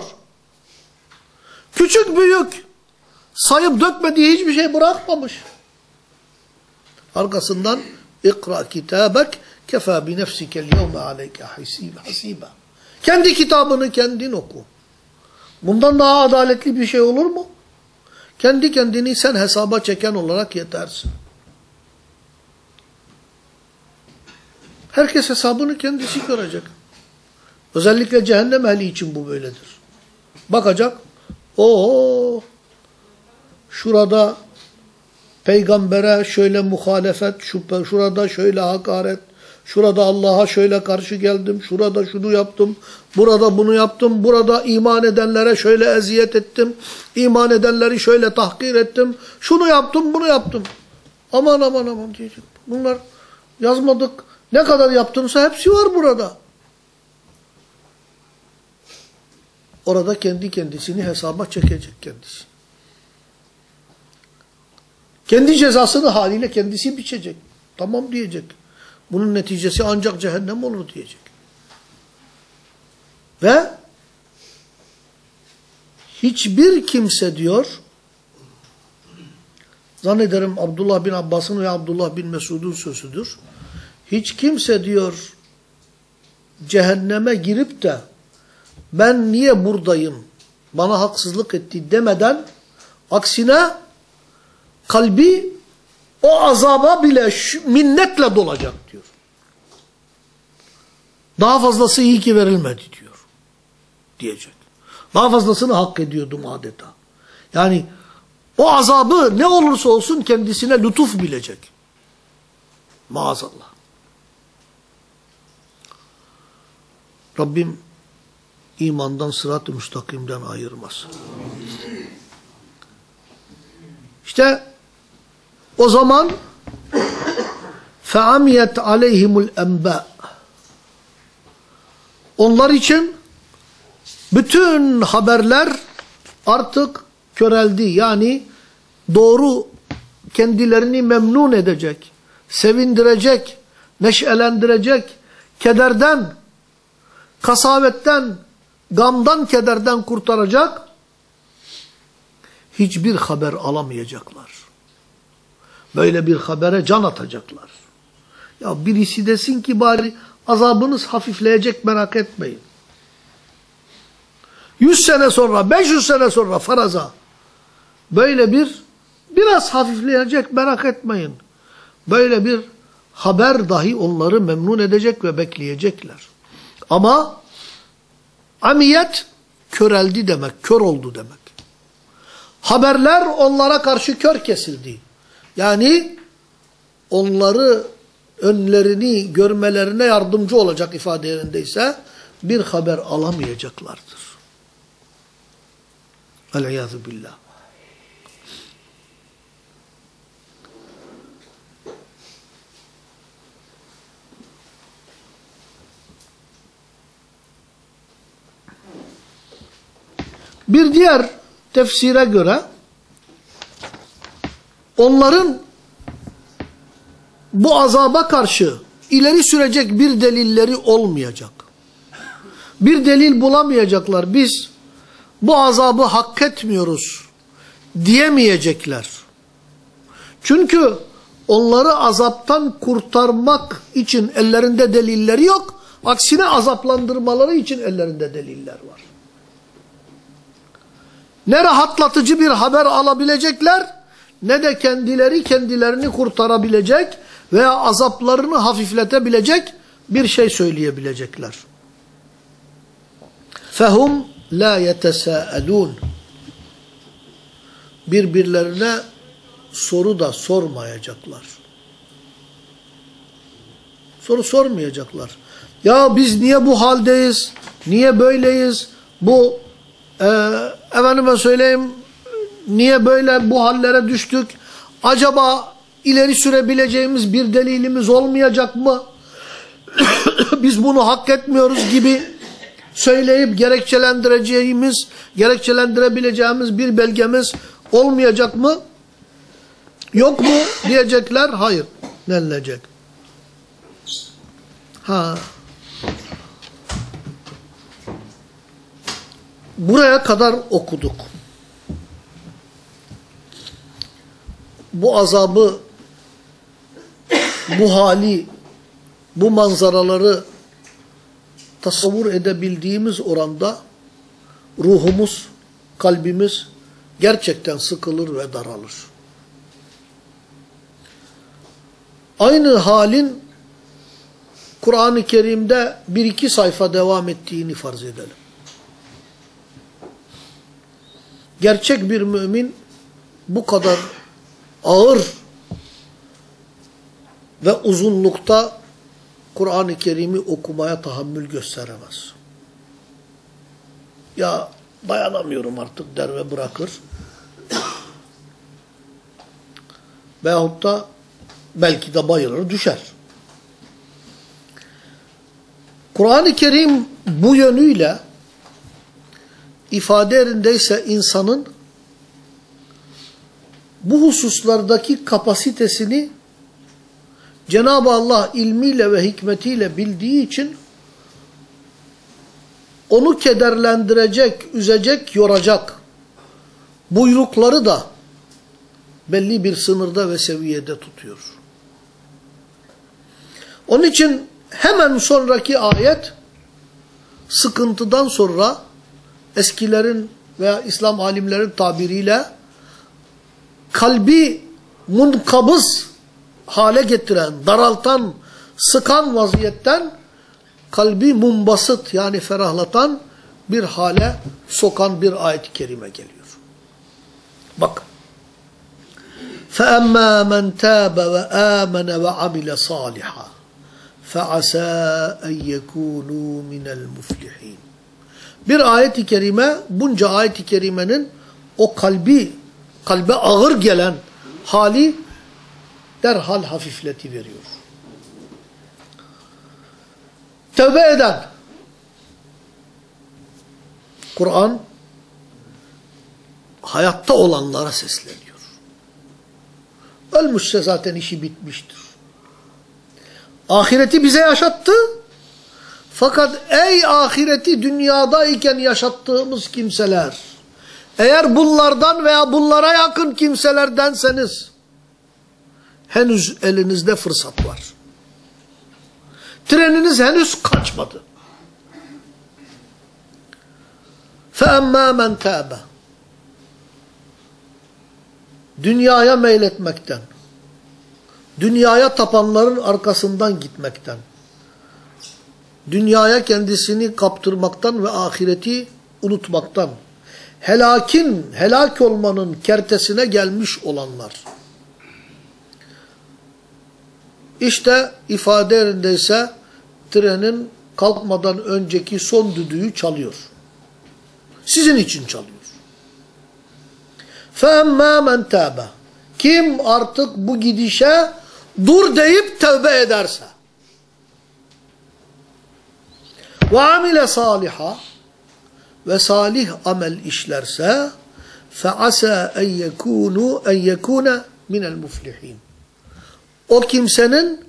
Küçük büyük sayıp dökmediği hiçbir şey bırakmamış. Arkasından ikra kitabek kefa bi nefsikel yevme aleyke hasiba. Kendi kitabını kendin oku. Bundan daha adaletli bir şey olur mu? Kendi kendini sen hesaba çeken olarak yetersin. Herkes hesabını kendisi görecek. Özellikle cehennem ehli için bu böyledir. Bakacak, o şurada peygambere şöyle muhalefet, şurada şöyle hakaret, şurada Allah'a şöyle karşı geldim, şurada şunu yaptım, burada bunu yaptım, burada iman edenlere şöyle eziyet ettim, iman edenleri şöyle tahkir ettim, şunu yaptım, bunu yaptım. Aman aman aman diyecek. Bunlar yazmadık. Ne kadar yaptımsa hepsi var burada. Orada kendi kendisini hesaba çekecek kendisi. Kendi cezasını haliyle kendisi biçecek. Tamam diyecek. Bunun neticesi ancak cehennem olur diyecek. Ve hiçbir kimse diyor zannederim Abdullah bin Abbas'ın ve Abdullah bin Mesud'un sözüdür. Hiç kimse diyor cehenneme girip de ben niye buradayım bana haksızlık etti demeden aksine kalbi o azaba bile minnetle dolacak diyor. Daha fazlası iyi ki verilmedi diyor. Diyecek. Daha fazlasını hak ediyordum adeta. Yani o azabı ne olursa olsun kendisine lütuf bilecek. Maazallah. Rabbim imandan sırat-ı müstakimden ayırmasın. İşte o zaman فَعَمِيَتْ عَلَيْهِمُ الْاَنْبَاءِ Onlar için bütün haberler artık köreldi. Yani doğru kendilerini memnun edecek, sevindirecek, neşelendirecek, kederden, kasavetten, gamdan, kederden kurtaracak hiçbir haber alamayacaklar. Böyle bir habere can atacaklar. Ya birisi desin ki bari azabınız hafifleyecek merak etmeyin. Yüz sene sonra, beş yüz sene sonra faraza böyle bir biraz hafifleyecek merak etmeyin. Böyle bir haber dahi onları memnun edecek ve bekleyecekler. Ama amiyet köreldi demek, kör oldu demek. Haberler onlara karşı kör kesildi. Yani onları önlerini görmelerine yardımcı olacak ifade yerindeyse bir haber alamayacaklardır. El-İyâzu billah. Bir diğer tefsire göre onların bu azaba karşı ileri sürecek bir delilleri olmayacak. Bir delil bulamayacaklar. Biz bu azabı hak etmiyoruz diyemeyecekler. Çünkü onları azaptan kurtarmak için ellerinde delilleri yok. Aksine azaplandırmaları için ellerinde deliller var. Ne rahatlatıcı bir haber alabilecekler ne de kendileri kendilerini kurtarabilecek veya azaplarını hafifletebilecek bir şey söyleyebilecekler. Fehum la yetesâelûn. Birbirlerine soru da sormayacaklar. Soru sormayacaklar. Ya biz niye bu haldeyiz? Niye böyleyiz? Bu e, efendime söyleyeyim niye böyle bu hallere düştük? Acaba ileri sürebileceğimiz bir delilimiz olmayacak mı? biz bunu hak etmiyoruz gibi söyleyip gerekçelendireceğimiz, gerekçelendirebileceğimiz bir belgemiz olmayacak mı? Yok mu diyecekler? Hayır. Denilecek. Ha. Buraya kadar okuduk. Bu azabı, bu hali, bu manzaraları tasavvur edebildiğimiz oranda ruhumuz, kalbimiz gerçekten sıkılır ve daralır. Aynı halin Kur'an-ı Kerim'de bir iki sayfa devam ettiğini farz edelim. Gerçek bir mümin bu kadar ağır ve uzunlukta Kur'an-ı Kerim'i okumaya tahammül gösteremez. Ya dayanamıyorum artık der ve bırakır. Veyahut da belki de bayılır düşer. Kur'an-ı Kerim bu yönüyle ifade yerindeyse insanın bu hususlardaki kapasitesini Cenab-ı Allah ilmiyle ve hikmetiyle bildiği için onu kederlendirecek, üzecek, yoracak buyrukları da belli bir sınırda ve seviyede tutuyor. Onun için hemen sonraki ayet sıkıntıdan sonra eskilerin veya İslam alimlerin tabiriyle kalbi munkabız hale getiren, daraltan, sıkan vaziyetten kalbi mumbasıt yani ferahlatan bir hale sokan bir ayet-i kerime geliyor. Bakın. فَأَمَّا مَنْ تَابَ وَآمَنَ وَعَمِلَ صَالِحًا فَعَسَى اَنْ يَكُونُوا مِنَ الْمُفْلِحِينَ Bir ayet-i kerime, bunca ayet-i kerimenin o kalbi, kalbe ağır gelen hali derhal hafifleti veriyor. Tövbe eden Kur'an hayatta olanlara sesleniyor. Ölmüşse zaten işi bitmiştir. Ahireti bize yaşattı. Fakat ey ahireti dünyadayken yaşattığımız kimseler, eğer bunlardan veya bunlara yakın kimselerdenseniz, henüz elinizde fırsat var. Treniniz henüz kaçmadı. فَاَمَّا مَنْ تَابَ Dünyaya meyletmekten, dünyaya tapanların arkasından gitmekten, dünyaya kendisini kaptırmaktan ve ahireti unutmaktan, helakin, helak olmanın kertesine gelmiş olanlar. İşte ifade yerindeyse trenin kalkmadan önceki son düdüğü çalıyor. Sizin için çalıyor. فَاَمَّا مَنْ تَابَ Kim artık bu gidişe dur deyip tövbe ederse وَعَمِلَ صَالِحًا ve salih amel işlerse فَعَسَى اَنْ يَكُونُوا اَنْ يَكُونَ مِنَ الْمُفْلِحِينَ O kimsenin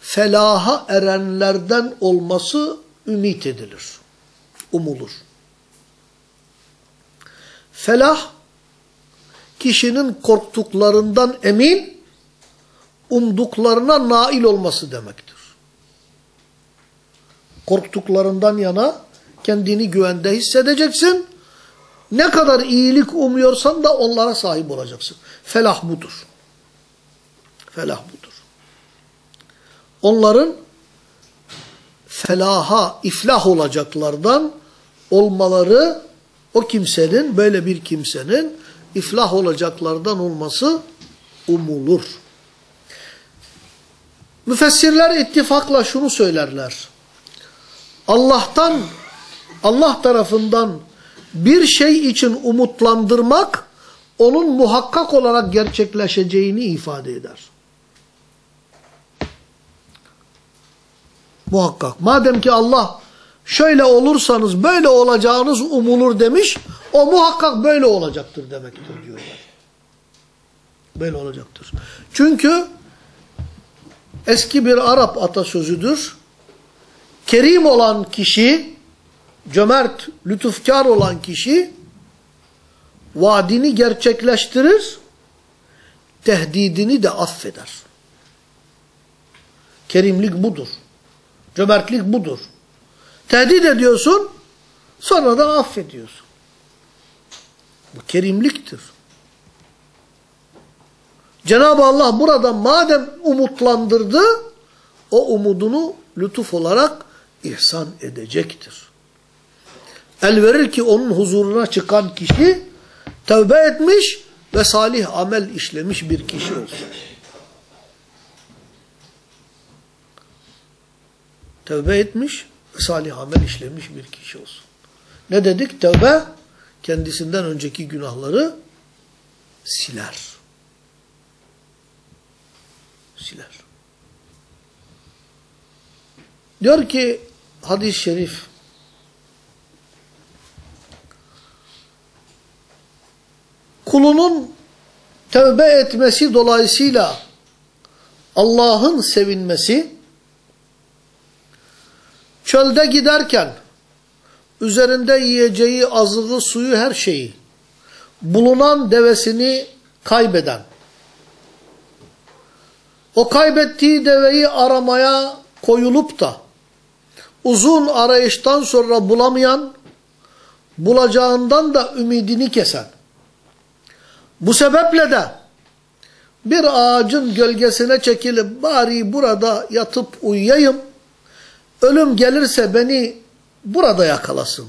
felaha erenlerden olması ümit edilir, umulur. Felah, kişinin korktuklarından emin, umduklarına nail olması demektir. Korktuklarından yana kendini güvende hissedeceksin. Ne kadar iyilik umuyorsan da onlara sahip olacaksın. Felah budur. Felah budur. Onların felaha, iflah olacaklardan olmaları o kimsenin, böyle bir kimsenin iflah olacaklardan olması umulur. Müfessirler ittifakla şunu söylerler. Allah'tan, Allah tarafından bir şey için umutlandırmak, onun muhakkak olarak gerçekleşeceğini ifade eder. Muhakkak. Madem ki Allah şöyle olursanız böyle olacağınız umulur demiş, o muhakkak böyle olacaktır demektir diyorlar. Böyle olacaktır. Çünkü eski bir Arap atasözüdür. Kerim olan kişi, cömert, lütufkar olan kişi vaadini gerçekleştirir, tehdidini de affeder. Kerimlik budur. Cömertlik budur. Tehdit ediyorsun, sonradan affediyorsun. Bu kerimliktir. Cenab-ı Allah burada madem umutlandırdı, o umudunu lütuf olarak ihsan edecektir. El verir ki onun huzuruna çıkan kişi tövbe etmiş ve salih amel işlemiş bir kişi olsun. Tövbe etmiş ve salih amel işlemiş bir kişi olsun. Ne dedik? Tövbe kendisinden önceki günahları siler. Siler. Diyor ki hadis-i şerif kulunun tövbe etmesi dolayısıyla Allah'ın sevinmesi çölde giderken üzerinde yiyeceği azığı, suyu, her şeyi bulunan devesini kaybeden o kaybettiği deveyi aramaya koyulup da uzun arayıştan sonra bulamayan bulacağından da ümidini kesen bu sebeple de bir ağacın gölgesine çekilip bari burada yatıp uyuyayım. Ölüm gelirse beni burada yakalasın.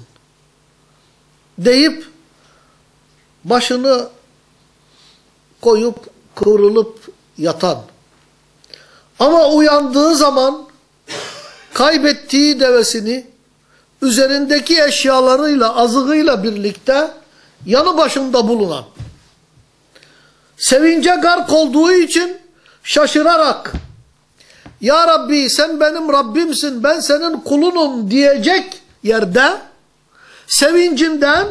Deyip başını koyup kıvrılıp yatan. Ama uyandığı zaman kaybettiği devesini üzerindeki eşyalarıyla, azığıyla birlikte yanı başında bulunan sevince gark olduğu için şaşırarak Ya Rabbi sen benim Rabbimsin ben senin kulunum diyecek yerde sevincinden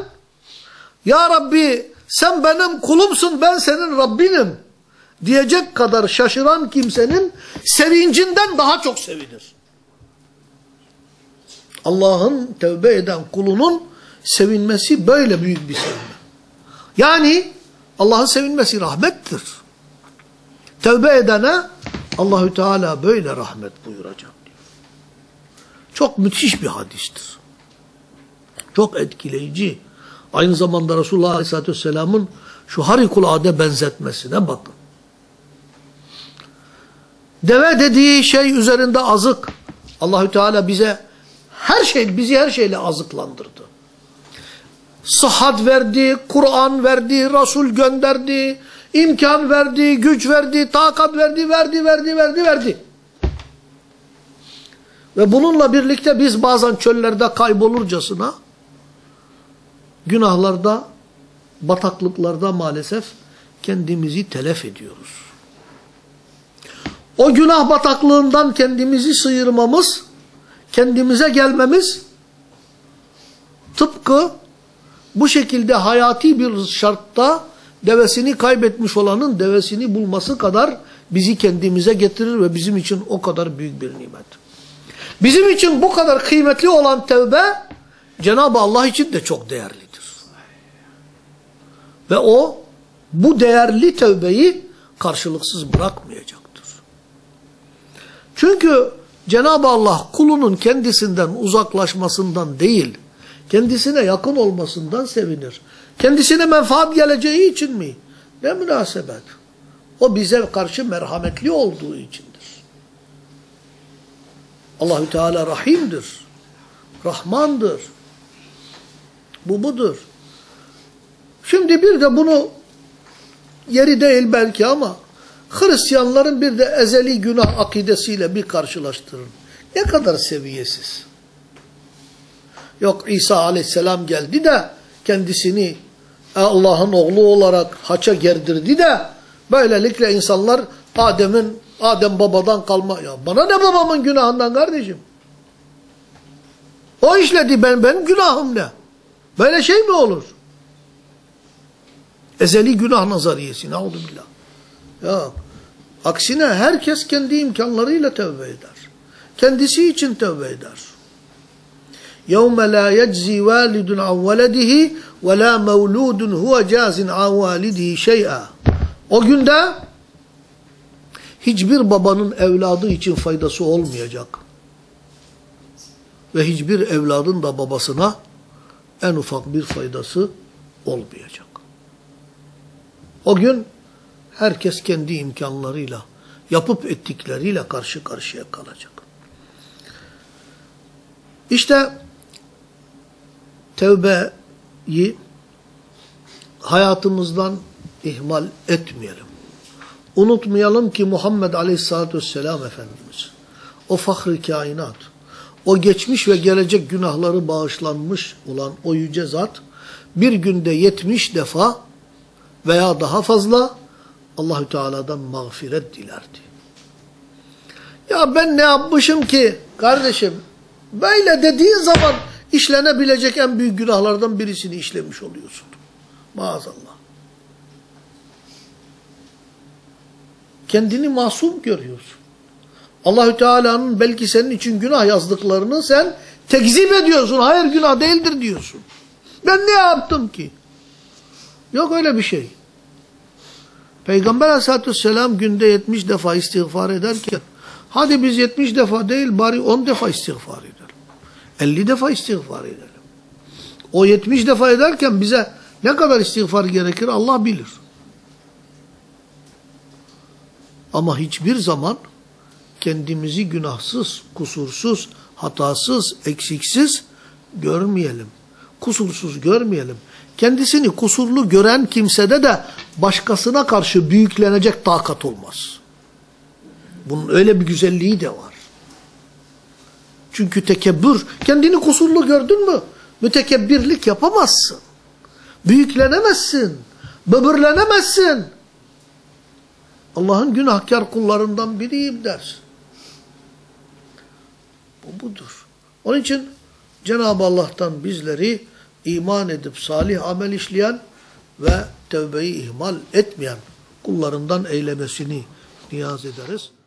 Ya Rabbi sen benim kulumsun ben senin Rabbinim diyecek kadar şaşıran kimsenin sevincinden daha çok sevinir. Allah'ın tövbe eden kulunun sevinmesi böyle büyük bir sevinme. Yani Allah'ın sevinmesi rahmettir. Tevbe edene Allahü Teala böyle rahmet buyuracak. Çok müthiş bir hadistir. Çok etkileyici. Aynı zamanda Resulullah Aleyhisselatü Vesselam'ın şu harikulade benzetmesine bakın. Deve dediği şey üzerinde azık. Allahü Teala bize her şey, bizi her şeyle azıklandırdı sıhhat verdi, Kur'an verdi, Resul gönderdi, imkan verdi, güç verdi, takat verdi, verdi, verdi, verdi, verdi. Ve bununla birlikte biz bazen çöllerde kaybolurcasına günahlarda, bataklıklarda maalesef kendimizi telef ediyoruz. O günah bataklığından kendimizi sıyırmamız, kendimize gelmemiz tıpkı bu şekilde hayati bir şartta devesini kaybetmiş olanın devesini bulması kadar bizi kendimize getirir ve bizim için o kadar büyük bir nimet. Bizim için bu kadar kıymetli olan tevbe Cenab-ı Allah için de çok değerlidir. Ve o bu değerli tevbeyi karşılıksız bırakmayacaktır. Çünkü Cenab-ı Allah kulunun kendisinden uzaklaşmasından değil, kendisine yakın olmasından sevinir. Kendisine menfaat geleceği için mi? Ne münasebet. O bize karşı merhametli olduğu içindir. Allahü Teala rahimdir. Rahmandır. Bu budur. Şimdi bir de bunu yeri değil belki ama Hristiyanların bir de ezeli günah akidesiyle bir karşılaştırın. Ne kadar seviyesiz. Yok İsa aleyhisselam geldi de kendisini Allah'ın oğlu olarak haça gerdirdi de böylelikle insanlar Adem'in Adem babadan kalma. Ya bana ne babamın günahından kardeşim? O işledi ben benim günahım ne? Böyle şey mi olur? Ezeli günah nazariyesi. Ne oldu billah? Ya aksine herkes kendi imkanlarıyla tövbe eder. Kendisi için tövbe eder. يَوْمَ لَا يَجْزِي وَالِدٌ عَنْ وَلَدِهِ وَلَا مَوْلُودٌ هُوَ جَازٍ عَنْ وَالِدِهِ شَيْئًا O günde hiçbir babanın evladı için faydası olmayacak. Ve hiçbir evladın da babasına en ufak bir faydası olmayacak. O gün herkes kendi imkanlarıyla, yapıp ettikleriyle karşı karşıya kalacak. İşte tevbeyi hayatımızdan ihmal etmeyelim. Unutmayalım ki Muhammed Aleyhisselatü Vesselam Efendimiz, o fahri kainat, o geçmiş ve gelecek günahları bağışlanmış olan o yüce zat, bir günde yetmiş defa veya daha fazla Allahü Teala'dan mağfiret dilerdi. Ya ben ne yapmışım ki kardeşim? Böyle dediğin zaman işlenebilecek en büyük günahlardan birisini işlemiş oluyorsun. Maazallah. Kendini masum görüyorsun. Allahü Teala'nın belki senin için günah yazdıklarını sen tekzip ediyorsun. Hayır günah değildir diyorsun. Ben ne yaptım ki? Yok öyle bir şey. Peygamber aleyhissalatü vesselam günde 70 defa istiğfar ederken hadi biz 70 defa değil bari 10 defa istiğfar edelim. 50 defa istiğfar edelim. O 70 defa ederken bize ne kadar istiğfar gerekir Allah bilir. Ama hiçbir zaman kendimizi günahsız, kusursuz, hatasız, eksiksiz görmeyelim. Kusursuz görmeyelim. Kendisini kusurlu gören kimsede de başkasına karşı büyüklenecek takat olmaz. Bunun öyle bir güzelliği de var. Çünkü tekebbür, kendini kusurlu gördün mü? Mütekebbirlik yapamazsın. Büyüklenemezsin. Böbürlenemezsin. Allah'ın günahkar kullarından biriyim dersin. Bu budur. Onun için Cenab-ı Allah'tan bizleri iman edip salih amel işleyen ve tevbeyi ihmal etmeyen kullarından eylemesini niyaz ederiz.